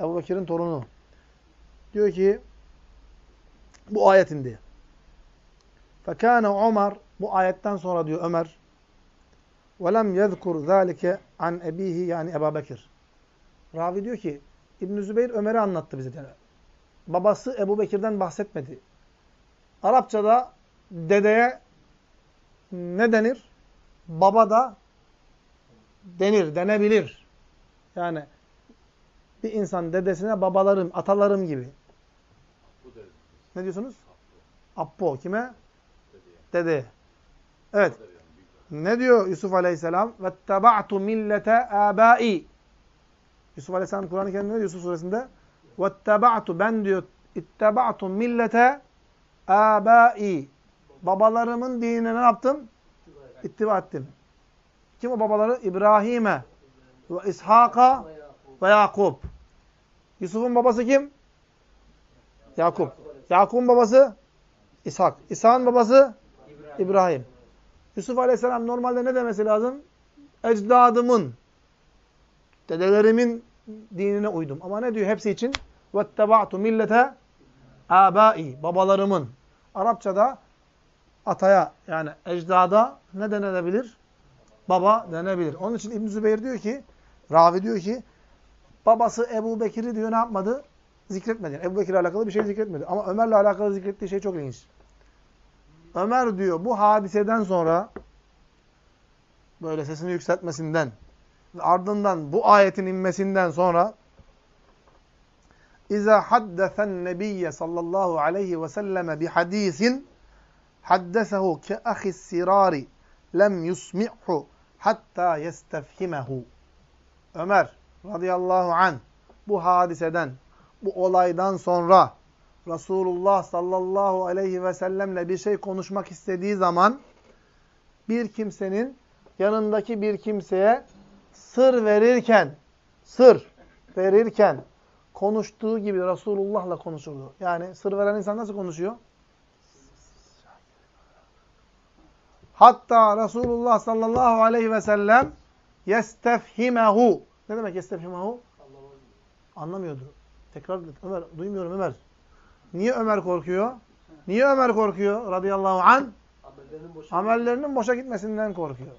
Ebu Bekir'in torunu. Diyor ki bu ayet indi. Fekâne Ömer bu ayetten sonra diyor Ömer velem yezkur zâlike an ebihi yani Ebu Bekir. Ravi diyor ki İbn Zübeyr Ömer'i anlattı bize. Yani babası Ebu Bekir'den bahsetmedi. Arapçada dedeye ne denir? Baba da denir, denebilir. Yani bir insan dedesine babalarım, atalarım gibi. Ne diyorsunuz? Appo. Kime? Dede. Evet. Ne diyor Yusuf Aleyhisselam? وَاتَّبَعْتُ millete abai. Yusuf Aleyhisselam Kur'an-ı Kerim'de Yusuf suresinde وَاتَّبَعْتُ Ben diyor اِتَّبَعْتُ millete abai. Babalarımın dinine ne yaptım? İttiba ettim. Kim o babaları? İbrahim'e ve İshak'a ve Yakub. Yusuf'un babası kim? Yakup. Yakup'un babası İshak. İshak'ın babası İbrahim. İbrahim. Yusuf Aleyhisselam normalde ne demesi lazım? Ecdadımın, dedelerimin dinine uydum. Ama ne diyor hepsi için? وَاتَّبَعْتُ millete abai. Babalarımın. Arapçada ataya yani ecdada ne denebilir? Baba denebilir. Onun için İbn Zübeyir diyor ki, ravi diyor ki, babası Ebu Bekir'i diyor ne yapmadı? Zikretmedi. Yani Ebu Bekir'le alakalı bir şey zikretmedi. Ama Ömer'le alakalı zikrettiği şey çok ilginç. Ömer diyor bu hadiseden sonra böyle sesini yükseltmesinden ve ardından bu ayetin inmesinden sonra İza haddesen nebiyye sallallahu aleyhi ve selleme bi hadisin haddesehu ke ahis sirari lem yusmi'hu hatta yestefhimehu. Ömer radıyallahu an bu hadiseden, bu olaydan sonra Resulullah sallallahu aleyhi ve sellemle bir şey konuşmak istediği zaman bir kimsenin yanındaki bir kimseye sır verirken, sır verirken konuştuğu gibi Resulullah'la konuşurdu. Yani sır veren insan nasıl konuşuyor? Hatta Resulullah sallallahu aleyhi ve sellem yestefhimehu. Ne demek yestefhimehu? Anlamıyordu. Tekrar Ömer, duymuyorum Ömer. Niye Ömer korkuyor? Niye Ömer korkuyor radıyallahu an? Amellerinin boşa, Amellerinin boşa gitmesinden korkuyor.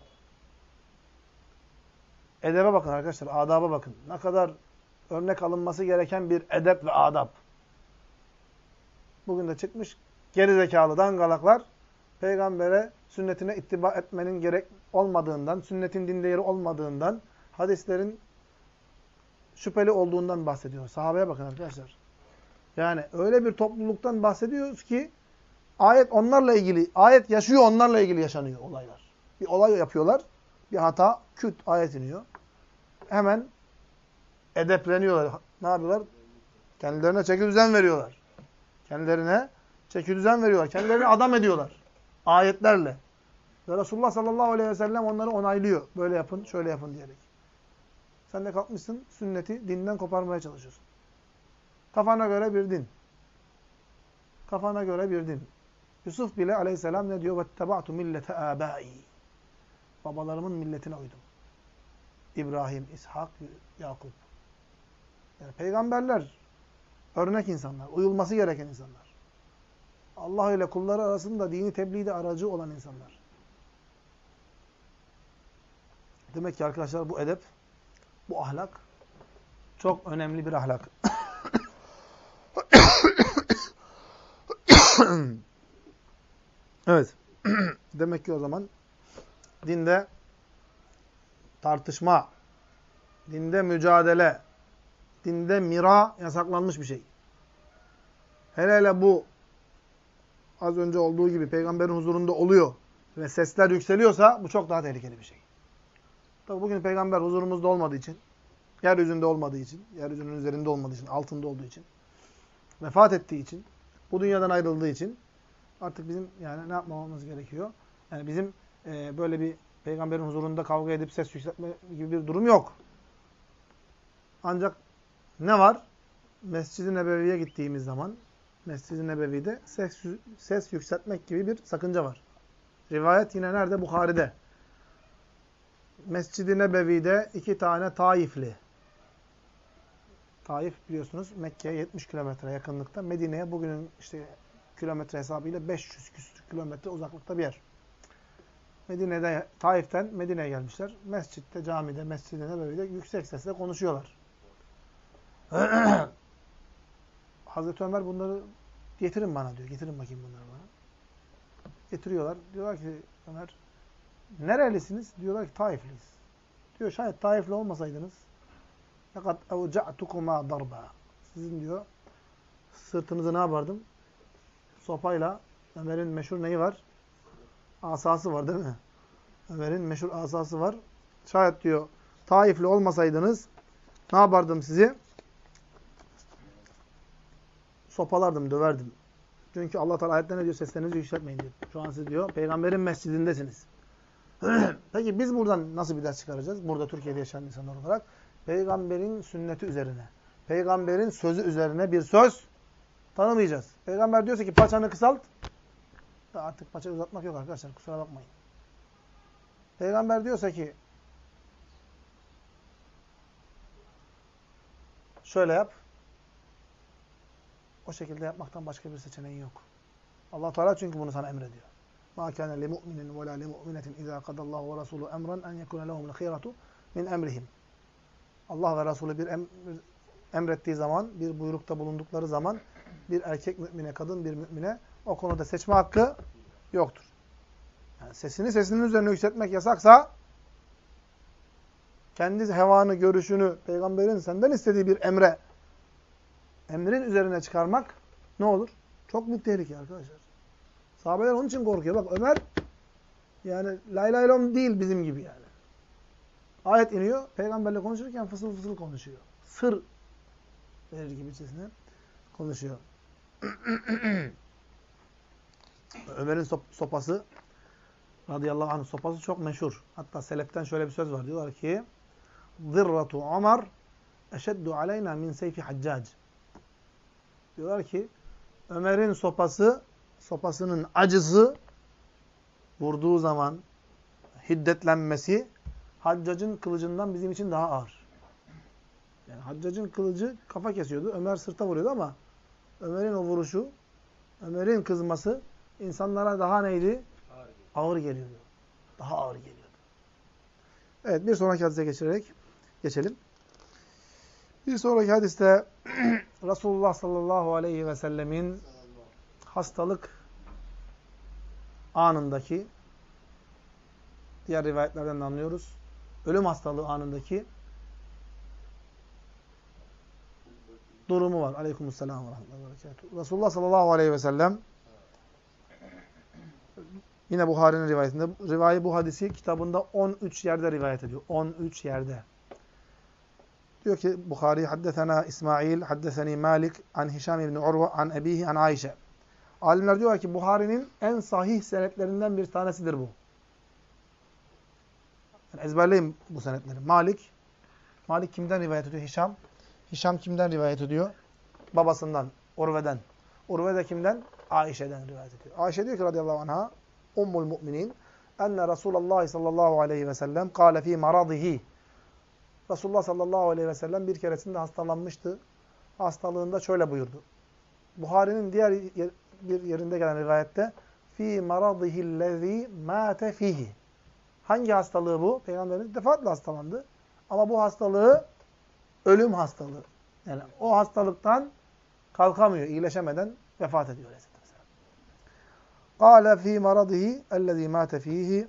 Edebe bakın arkadaşlar, adaba bakın. Ne kadar örnek alınması gereken bir edep ve adab. Bugün de çıkmış gerizekalı dangalaklar peygambere sünnetine ittiba etmenin gerek olmadığından, sünnetin din değeri olmadığından, hadislerin şüpheli olduğundan bahsediyor. Sahabeye bakın arkadaşlar. Yani öyle bir topluluktan bahsediyoruz ki ayet onlarla ilgili, ayet yaşıyor onlarla ilgili yaşanıyor olaylar. Bir olay yapıyorlar, bir hata, küt ayet iniyor. Hemen edepleniyorlar. Ne yapıyorlar? Kendilerine çeki düzen veriyorlar. Kendilerine çeki düzen veriyorlar. Kendilerini adam ediyorlar. Ayetlerle. Ve Resulullah sallallahu aleyhi ve sellem onları onaylıyor. Böyle yapın, şöyle yapın diyerek. Sen de kalkmışsın, sünneti dinden koparmaya çalışıyorsun. Kafana göre bir din. Kafana göre bir din. Yusuf bile aleyhisselam ne diyor? وَاتَّبَعْتُ مِلَّةَ آبَائِ Babalarımın milletine uydum. İbrahim, İshak, Yakup. Yani peygamberler örnek insanlar, uyulması gereken insanlar. Allah ile kulları arasında dini tebliğde aracı olan insanlar. Demek ki arkadaşlar bu edep, bu ahlak çok önemli bir ahlak. evet. Demek ki o zaman dinde tartışma, dinde mücadele, dinde mira yasaklanmış bir şey. Hele hele bu az önce olduğu gibi peygamberin huzurunda oluyor ve sesler yükseliyorsa bu çok daha tehlikeli bir şey. Tabi bugün peygamber huzurumuzda olmadığı için, yeryüzünde olmadığı için, yeryüzünün üzerinde olmadığı için, altında olduğu için, vefat ettiği için, bu dünyadan ayrıldığı için artık bizim yani ne yapmamamız gerekiyor? Yani bizim e, böyle bir peygamberin huzurunda kavga edip ses yükseltme gibi bir durum yok. Ancak ne var? Mescid-i Nebevi'ye gittiğimiz zaman Mescid-i Nebevi'de ses, ses yükseltmek gibi bir sakınca var. Rivayet yine nerede? Bukhari'de. Mescid-i Nebevi'de iki tane Taifli. Taif biliyorsunuz Mekke'ye 70 kilometre yakınlıkta. Medine'ye bugünün işte kilometre hesabıyla 500 küsur kilometre uzaklıkta bir yer. Medine'de, Taif'ten Medine'ye gelmişler. Mescitte, camide, Mescid-i Nebevi'de yüksek sesle konuşuyorlar. Hazreti Ömer bunları getirin bana diyor. Getirin bakayım bunları bana. Getiriyorlar. Diyorlar ki Ömer nerelisiniz? Diyorlar ki Taifliyiz. Diyor şayet Taifli olmasaydınız fakat evca'tukuma darba. Sizin diyor sırtınızı ne yapardım? Sopayla Ömer'in meşhur neyi var? Asası var değil mi? Ömer'in meşhur asası var. Şayet diyor Taifli olmasaydınız ne yapardım sizi? sopalardım, döverdim. Çünkü Allah Teala ayette ne diyor? Seslerinizi yükseltmeyin diyor. Şu an siz diyor peygamberin mescidindesiniz. Peki biz buradan nasıl bir ders çıkaracağız? Burada Türkiye'de yaşayan insanlar olarak peygamberin sünneti üzerine, peygamberin sözü üzerine bir söz tanımayacağız. Peygamber diyorsa ki paçanı kısalt. Artık paça uzatmak yok arkadaşlar. Kusura bakmayın. Peygamber diyorsa ki şöyle yap. O şekilde yapmaktan başka bir seçeneği yok. Allah Teala çünkü bunu sana emrediyor. Mu'minin ve la li mu'minetin iza qadallahu ve rasulu emran en yekuna lehumul khiyaratu min emrihim. Allah ve Resulü bir emr, emrettiği zaman, bir buyrukta bulundukları zaman bir erkek mümine, kadın bir mümine o konuda seçme hakkı yoktur. Yani sesini sesinin üzerine yükseltmek yasaksa kendi hevanı, görüşünü, peygamberin senden istediği bir emre, emrin üzerine çıkarmak ne olur? Çok büyük tehlike arkadaşlar. Sahabeler onun için korkuyor. Bak Ömer yani lay değil bizim gibi yani. Ayet iniyor. Peygamberle konuşurken fısıl fısıl konuşuyor. Sır verir gibicesine konuşuyor. Ömer'in sop sopası radıyallahu anh sopası çok meşhur. Hatta seleften şöyle bir söz var. Diyorlar ki zırratu Ömer eşeddu aleyna min seyfi haccac. Diyorlar ki Ömer'in sopası sopasının acısı vurduğu zaman hiddetlenmesi Haccac'ın kılıcından bizim için daha ağır. Yani Haccac'ın kılıcı kafa kesiyordu. Ömer sırta vuruyordu ama Ömer'in o vuruşu, Ömer'in kızması insanlara daha neydi? Ağır geliyordu. Daha ağır geliyordu. Evet bir sonraki hadise geçirerek geçelim. Bir sonraki hadiste Resulullah sallallahu aleyhi ve sellemin hastalık anındaki diğer rivayetlerden de anlıyoruz. Ölüm hastalığı anındaki durumu var. Aleykümselam ve rahmetullahi ve. Resulullah sallallahu aleyhi ve sellem yine Buhari'nin rivayetinde rivayi bu hadisi kitabında 13 yerde rivayet ediyor. 13 yerde. Diyor ki Bukhari haddesena İsmail, haddeseni Malik an Hişam ibn Urva an ebihi an Ayşe. Alimler diyorlar ki Buhari'nin en sahih senetlerinden bir tanesidir bu. Yani ezberleyin bu senetleri. Malik. Malik kimden rivayet ediyor? Hişam. Hişam kimden rivayet ediyor? Babasından, Urve'den. Urve de kimden? Ayşe'den rivayet ediyor. Ayşe diyor ki radıyallahu anh'a Ummul mu'minin enne Resulullah sallallahu aleyhi ve sellem kâle fî maradihi Resulullah sallallahu aleyhi ve sellem bir keresinde hastalanmıştı. Hastalığında şöyle buyurdu. Buhari'nin diğer bir yerinde gelen rivayette fi maradihillezî mâte fihi. Hangi hastalığı bu? Peygamberimiz defaatle hastalandı. Ama bu hastalığı ölüm hastalığı. Yani o hastalıktan kalkamıyor, iyileşemeden vefat ediyor Aleyhisselam. Fî maradihi ellezî mâte fîhi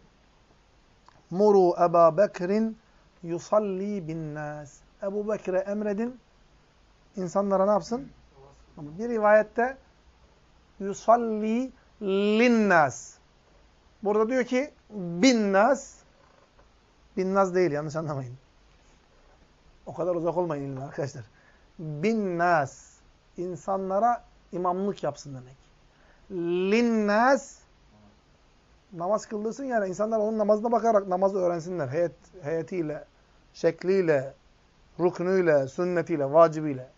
muru Ebu Bekir'in yusalli bin nas. Ebu Bekir'e emredin. insanlara ne yapsın? Bir rivayette yusalli linnas. Burada diyor ki binnas binnas değil yanlış anlamayın. O kadar uzak olmayın ilmi arkadaşlar. Binnas insanlara imamlık yapsın demek. Linnas namaz kıldırsın yani insanlar onun namazına bakarak namazı öğrensinler. Heyet, heyetiyle, şekliyle, ruknuyla, sünnetiyle, vacibiyle.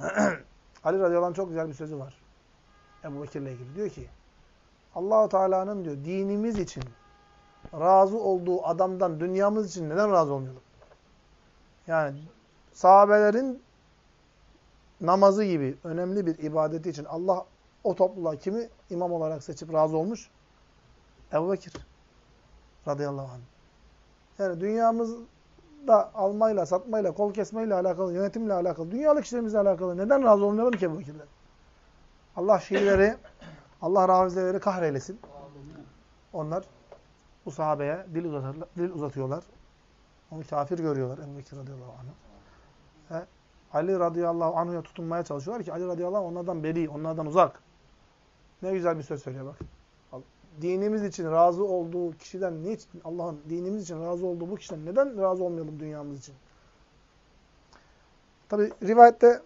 Ali radıyallahu anh çok güzel bir sözü var. Ebu Bekir'le ilgili. Diyor ki Allahu Teala'nın diyor dinimiz için razı olduğu adamdan dünyamız için neden razı olmayalım? Yani sahabelerin namazı gibi önemli bir ibadeti için Allah o topluluğa kimi imam olarak seçip razı olmuş? Ebu Bekir radıyallahu anh. Yani dünyamızda almayla, satmayla, kol kesmeyle alakalı, yönetimle alakalı, dünyalık işlerimizle alakalı neden razı olmayalım ki Ebu Bekir'den? Allah Şiileri, Allah rafizeleri kahreylesin. Onlar bu sahabeye dil, uzatırlar, dil uzatıyorlar. Onu kafir görüyorlar Ebu Bekir radıyallahu anh. Ve Ali radıyallahu anh'a tutunmaya çalışıyorlar ki Ali radıyallahu anh onlardan beri, onlardan uzak. Ne güzel bir söz söylüyor bak. Dinimiz için razı olduğu kişiden niçin Allah'ın dinimiz için razı olduğu bu kişiden neden razı olmayalım dünyamız için? Tabi rivayette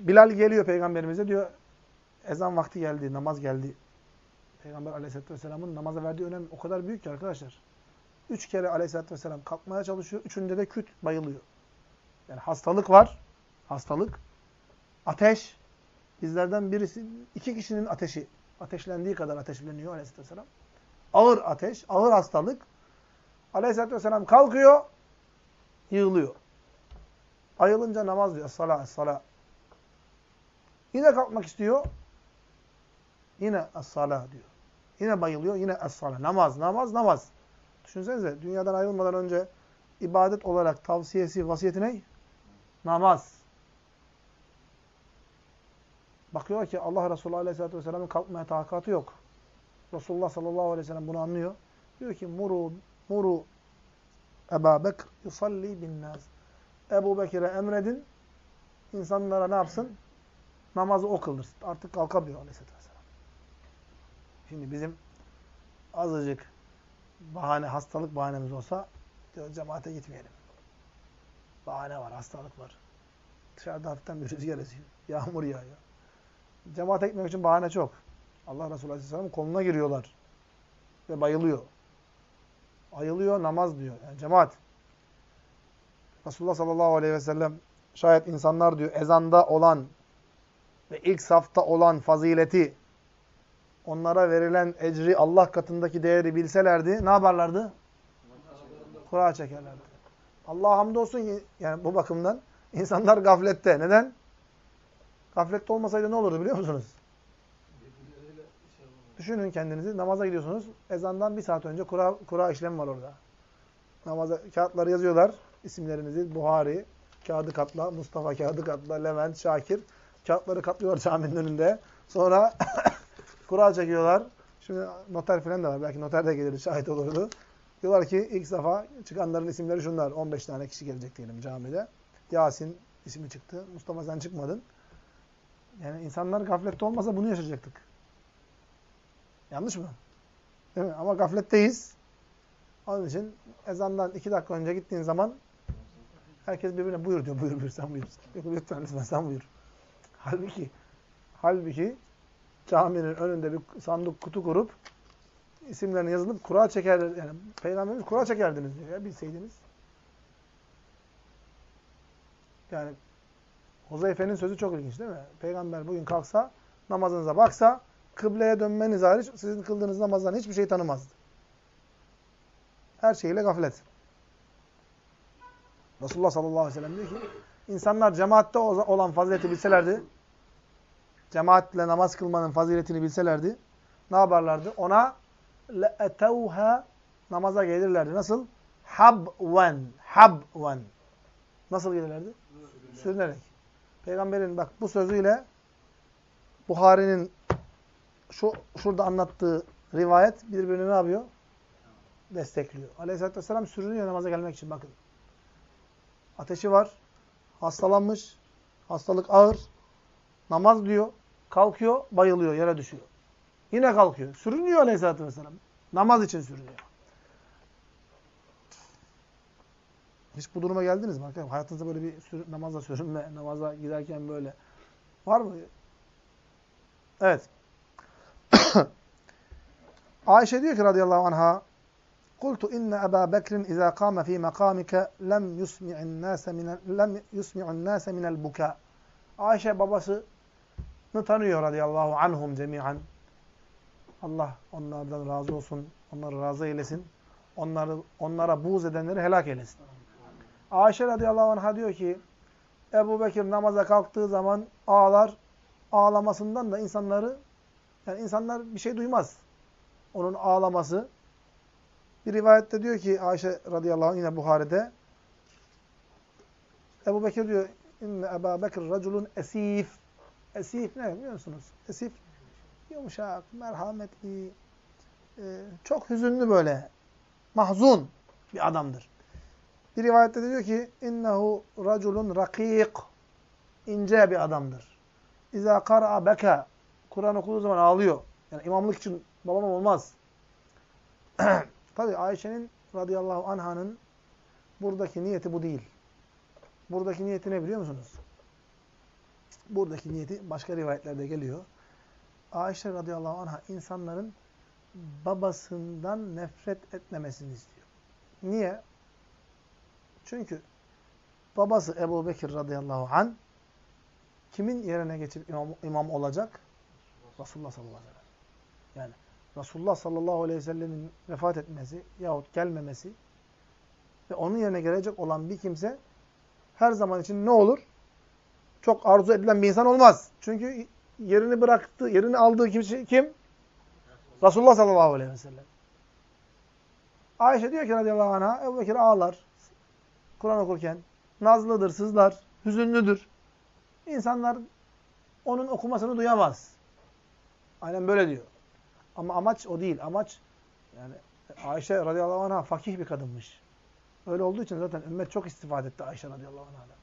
Bilal geliyor peygamberimize diyor ezan vakti geldi, namaz geldi. Peygamber aleyhisselatü vesselamın namaza verdiği önem o kadar büyük ki arkadaşlar. Üç kere aleyhisselatü vesselam kalkmaya çalışıyor. Üçünde de küt bayılıyor. Yani hastalık var. Hastalık. Ateş. Bizlerden birisi, iki kişinin ateşi. Ateşlendiği kadar ateşleniyor aleyhisselatü vesselam. Ağır ateş, ağır hastalık. Aleyhisselatü vesselam kalkıyor, yığılıyor. Ayılınca namaz diyor. Es-sala, es-sala. Yine kalkmak istiyor. Yine es-sala diyor. Yine bayılıyor. Yine es-sala. Namaz, namaz, namaz. Düşünsenize dünyadan ayrılmadan önce ibadet olarak tavsiyesi, vasiyeti ne? Namaz. Bakıyor ki Allah Resulü Aleyhisselatü Vesselam'ın kalkmaya takatı yok. Resulullah sallallahu aleyhi ve bunu anlıyor. Diyor ki muru, muru Eba Bekr yusalli bin nas. Ebu Bekir'e emredin. insanlara ne yapsın? Namazı o kıldırsın. Artık kalkamıyor aleyhissalatü vesselam. Şimdi bizim azıcık bahane, hastalık bahanemiz olsa diyor cemaate gitmeyelim. Bahane var, hastalık var. Dışarıda hafiften bir rüzgar esiyor. Yağmur yağıyor. Cemaate gitmek için bahane çok. Allah Resulü Aleyhisselam'ın koluna giriyorlar. Ve bayılıyor. Ayılıyor, namaz diyor. Yani cemaat. Resulullah sallallahu aleyhi ve sellem şayet insanlar diyor ezanda olan ve ilk safta olan fazileti onlara verilen ecri Allah katındaki değeri bilselerdi ne yaparlardı? Kura çekerlerdi. Allah hamdolsun yani bu bakımdan insanlar gaflette. Neden? Gaflette olmasaydı ne olurdu biliyor musunuz? Düşünün kendinizi. Namaza gidiyorsunuz. Ezandan bir saat önce kura, kura işlemi var orada. Namaza kağıtları yazıyorlar. isimlerinizi. Buhari, kağıdı katla, Mustafa kağıdı katla, Levent, Şakir. Kağıtları katlıyorlar caminin önünde. Sonra kura çekiyorlar. Şimdi noter falan da var. Belki noter de gelir, şahit olurdu. Diyorlar ki ilk defa çıkanların isimleri şunlar. 15 tane kişi gelecek diyelim camide. Yasin ismi çıktı. Mustafa sen çıkmadın. Yani insanlar gaflette olmasa bunu yaşayacaktık. Yanlış mı? Değil mi? Ama gafletteyiz. Onun için ezandan iki dakika önce gittiğin zaman herkes birbirine buyur diyor. Buyur buyur sen buyur. Lütfen lütfen sen buyur. Halbuki halbuki caminin önünde bir sandık kutu kurup isimlerini yazılıp kura çeker yani peygamberimiz kura çekerdiniz diyor ya bilseydiniz. Yani Huzeyfe'nin sözü çok ilginç değil mi? Peygamber bugün kalksa namazınıza baksa kıbleye dönmeniz hariç sizin kıldığınız namazdan hiçbir şey tanımazdı. Her şeyle gaflet. Resulullah sallallahu aleyhi ve sellem diyor ki insanlar cemaatte olan fazileti bilselerdi cemaatle namaz kılmanın faziletini bilselerdi ne yaparlardı? Ona le'etevha namaza gelirlerdi. Nasıl? Habven. Habven. Nasıl gelirlerdi? Sürünerek. Peygamberin bak bu sözüyle Buhari'nin şu şurada anlattığı rivayet birbirini ne yapıyor? Destekliyor. Aleyhisselatü Vesselam sürünüyor namaza gelmek için bakın. Ateşi var. Hastalanmış. Hastalık ağır. Namaz diyor. Kalkıyor, bayılıyor, yere düşüyor. Yine kalkıyor. Sürünüyor Aleyhisselatü Vesselam. Namaz için sürünüyor. Hiç bu duruma geldiniz mi arkadaşlar? Hayatınızda böyle bir sür namaza sürünme, namaza giderken böyle var mı? Evet. Ayşe diyor ki radıyallahu anha Kultu inne Eba Bekrin izâ kâme fî mekâmike lem yusmi'un nâse minel buka. Ayşe babasını tanıyor radıyallahu anhum cemi'an. Allah onlardan razı olsun, onları razı eylesin. Onları onlara buğz edenleri helak eylesin. Ayşe radıyallahu anh'a diyor ki Ebu Bekir namaza kalktığı zaman ağlar. Ağlamasından da insanları yani insanlar bir şey duymaz. Onun ağlaması. Bir rivayette diyor ki Ayşe radıyallahu anh yine Buhari'de Ebu Bekir diyor İnne Ebu Bekir raculun esif. Esif ne biliyor musunuz? Esif yumuşak, merhametli, e, çok hüzünlü böyle, mahzun bir adamdır. Bir rivayette diyor ki innehu raculun rakik ince bir adamdır. İza kara'a beka Kur'an okuduğu zaman ağlıyor. Yani imamlık için babam olmaz. Tabi Ayşe'nin radıyallahu anhanın buradaki niyeti bu değil. Buradaki niyeti ne biliyor musunuz? Buradaki niyeti başka rivayetlerde geliyor. Ayşe radıyallahu anha insanların babasından nefret etmemesini istiyor. Niye? Çünkü babası Ebu Bekir radıyallahu an kimin yerine geçip imam, imam olacak? Resulullah sallallahu aleyhi ve sellem. Yani Resulullah sallallahu aleyhi ve sellemin vefat etmesi yahut gelmemesi ve onun yerine gelecek olan bir kimse her zaman için ne olur? Çok arzu edilen bir insan olmaz. Çünkü yerini bıraktı, yerini aldığı kimse kim? Resulullah sallallahu aleyhi ve sellem. Ayşe diyor ki radıyallahu anh'a Ebu Bekir ağlar. Kur'an okurken. Nazlıdır, sızlar, hüzünlüdür. İnsanlar onun okumasını duyamaz. Aynen böyle diyor. Ama amaç o değil. Amaç yani Ayşe radıyallahu anh'a fakih bir kadınmış. Öyle olduğu için zaten ümmet çok istifade etti Ayşe radıyallahu anh'a.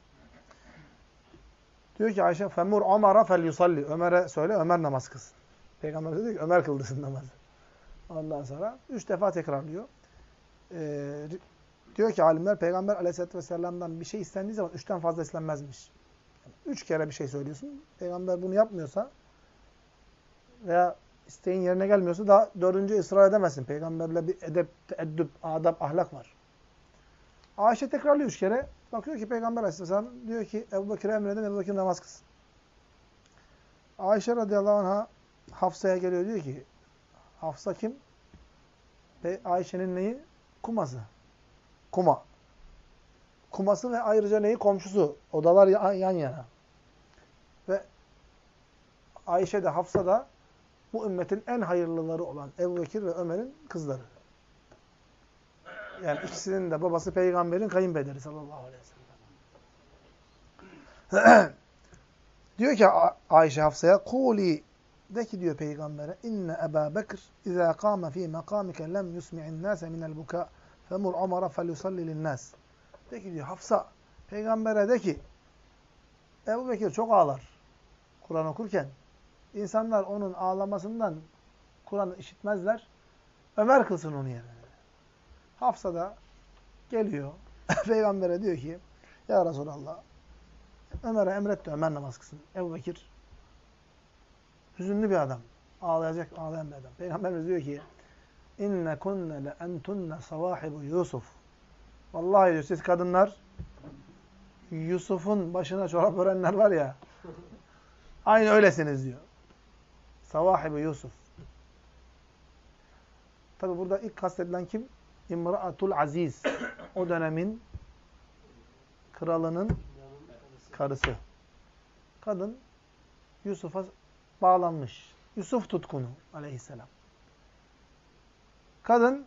Diyor ki Ayşe femur Ömer'e fel yusalli. Ömer'e söyle Ömer namaz kılsın. Peygamber diyor ki Ömer kıldırsın namazı. Ondan sonra üç defa tekrarlıyor. Ee, diyor ki alimler Peygamber aleyhissalatü vesselam'dan bir şey istendiği zaman üçten fazla istenmezmiş. Yani üç kere bir şey söylüyorsun. Peygamber bunu yapmıyorsa veya isteğin yerine gelmiyorsa daha dördüncü ısrar edemezsin. Peygamberle bir edep, teeddüp, adab, ahlak var. Ayşe tekrarlıyor üç kere. Bakıyor ki Peygamber aleyhisselam diyor ki Ebu Bekir'e emredin, Ebu Bekir namaz kılsın. Ayşe radıyallahu anh'a Hafsa'ya geliyor diyor ki Hafsa kim? Ayşe'nin neyi? Kuması. Kuma. Kuması ve ayrıca neyi? Komşusu. Odalar yan yana. Ve Ayşe de Hafsa da bu ümmetin en hayırlıları olan Ebu Bekir ve Ömer'in kızları. Yani ikisinin de babası peygamberin kayınpederi sallallahu aleyhi ve sellem. diyor ki Ayşe Hafsa'ya kuli de ki diyor peygambere inne Ebu Bekir izâ kâme fî mekâmike lem yusmi'in nâse minel bukâ femur Ömer'e felyusalli linnâs. De ki diyor Hafsa peygambere de ki Ebu Bekir çok ağlar Kur'an okurken. İnsanlar onun ağlamasından Kur'an'ı işitmezler. Ömer kılsın onu yerine. Hafsa da geliyor. Peygamber'e diyor ki Ya Resulallah Ömer'e emret de Ömer namaz kılsın. Ebu Bekir hüzünlü bir adam. Ağlayacak, ağlayan bir adam. Peygamberimiz diyor ki İnne kunne le entunne savahibu Yusuf. Vallahi diyor siz kadınlar Yusuf'un başına çorap örenler var ya aynı öylesiniz diyor. Savahibu Yusuf. Tabi burada ilk kastedilen kim? İmra'atul Aziz. O dönemin kralının karısı. Kadın Yusuf'a bağlanmış. Yusuf tutkunu aleyhisselam. Kadın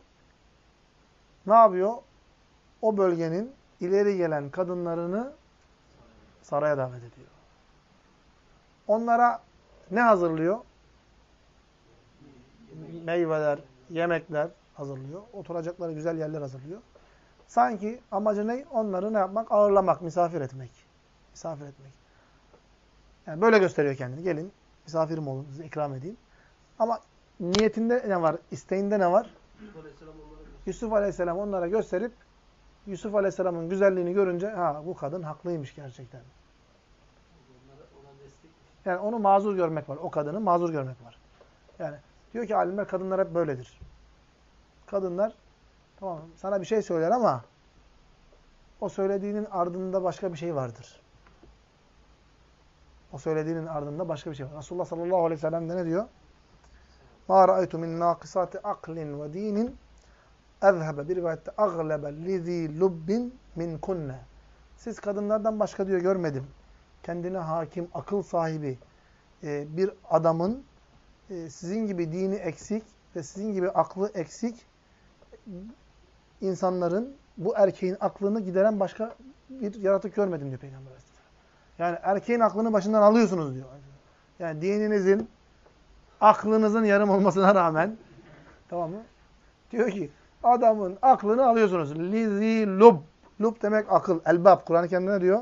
ne yapıyor? O bölgenin ileri gelen kadınlarını saraya davet ediyor. Onlara ne hazırlıyor? Meyveler, yemekler hazırlıyor. Oturacakları güzel yerler hazırlıyor. Sanki amacı ne? Onları ne yapmak? Ağırlamak, misafir etmek. Misafir etmek. Yani böyle gösteriyor kendini. Gelin, misafirim olun, size ikram edeyim. Ama niyetinde ne var? İsteğinde ne var? Yusuf Aleyhisselam onlara gösterip Yusuf Aleyhisselam'ın güzelliğini görünce ha bu kadın haklıymış gerçekten. Yani onu mazur görmek var. O kadını mazur görmek var. Yani diyor ki alimler kadınlar hep böyledir. Kadınlar tamam sana bir şey söyler ama o söylediğinin ardında başka bir şey vardır. O söylediğinin ardında başka bir şey var. Resulullah sallallahu aleyhi ve sellem de ne diyor? Ma ra'aytu min nakisati aklin ve dinin ezhebe bir rivayette aglebe lizi lubbin min kunne. Siz kadınlardan başka diyor görmedim. Kendine hakim, akıl sahibi e, bir adamın e, sizin gibi dini eksik ve sizin gibi aklı eksik insanların bu erkeğin aklını gideren başka bir yaratık görmedim diyor Peygamber Aleyhisselam. Yani erkeğin aklını başından alıyorsunuz diyor. Yani dininizin, aklınızın yarım olmasına rağmen tamam mı? Diyor ki adamın aklını alıyorsunuz. Lizi lub. Lub demek akıl. Elbab. Kur'an-ı Kerim'de ne diyor?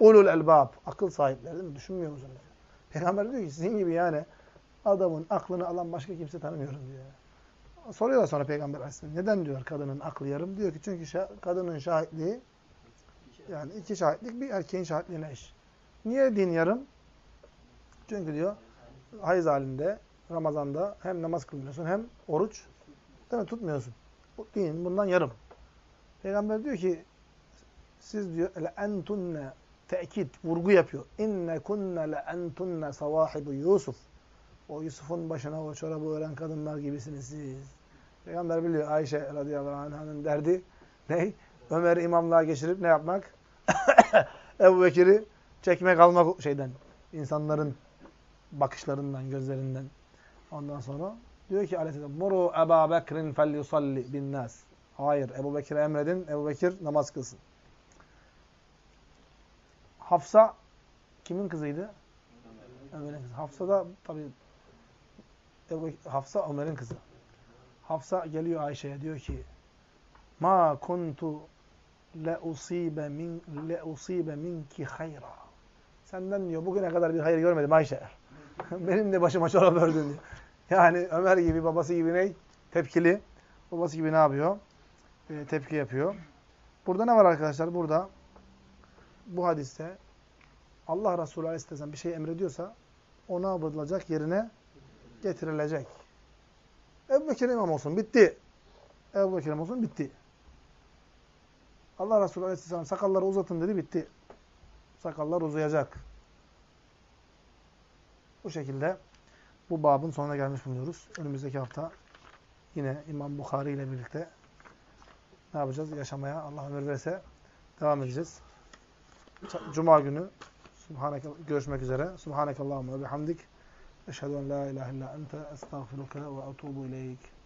Ulul elbab. Akıl sahipleri değil mi? Düşünmüyor musunuz? Peygamber diyor ki sizin gibi yani adamın aklını alan başka kimse tanımıyorum diyor. Soruyorlar sonra Peygamber Aleyhisselam. Neden diyor kadının aklı yarım? Diyor ki çünkü şah, kadının şahitliği yani iki şahitlik bir erkeğin şahitliğine eş. Niye din yarım? Çünkü diyor hayız halinde Ramazan'da hem namaz kılmıyorsun hem oruç değil mi? tutmuyorsun. Bu din bundan yarım. Peygamber diyor ki siz diyor le entunne tekit vurgu yapıyor. İnne kunne le entunne savahibu Yusuf. O Yusuf'un başına o çorabı ören kadınlar gibisiniz siz. Peygamber biliyor Ayşe radıyallahu anh'ın derdi ne? Ömer'i imamlığa geçirip ne yapmak? Ebu Bekir'i çekmek almak şeyden. insanların bakışlarından, gözlerinden. Ondan sonra diyor ki aleyhisselam Muru Ebu Bekir'in fel yusalli bin nas. Hayır. Ebu Bekir'e emredin. Ebu Bekir namaz kılsın. Hafsa kimin kızıydı? Ömer'in kızı. Hafsa da tabii Ebu Hafsa Ömer'in kızı. Hafsa geliyor Ayşe'ye diyor ki Ma kuntu le usibe min le usibe minki hayra. Senden diyor bugüne kadar bir hayır görmedim Ayşe. Benim de başıma çorap ördün diyor. Yani Ömer gibi babası gibi ne? Tepkili. Babası gibi ne yapıyor? Ee, tepki yapıyor. Burada ne var arkadaşlar? Burada bu hadiste Allah Resulü Aleyhisselam bir şey emrediyorsa ona yapılacak yerine getirilecek. Ebu Bekir imam olsun. Bitti. Ebu Bekir imam olsun. Bitti. Allah Resulü Aleyhisselam sakalları uzatın dedi. Bitti. Sakallar uzayacak. Bu şekilde bu babın sonuna gelmiş bulunuyoruz. Önümüzdeki hafta yine İmam Bukhari ile birlikte ne yapacağız? Yaşamaya Allah ömür verirse devam edeceğiz. Cuma günü Subhaneke, görüşmek üzere. Subhanekallahumma ve bihamdik. Eşhedü en la ilahe illa ente estağfiruke ve etubu ileyk.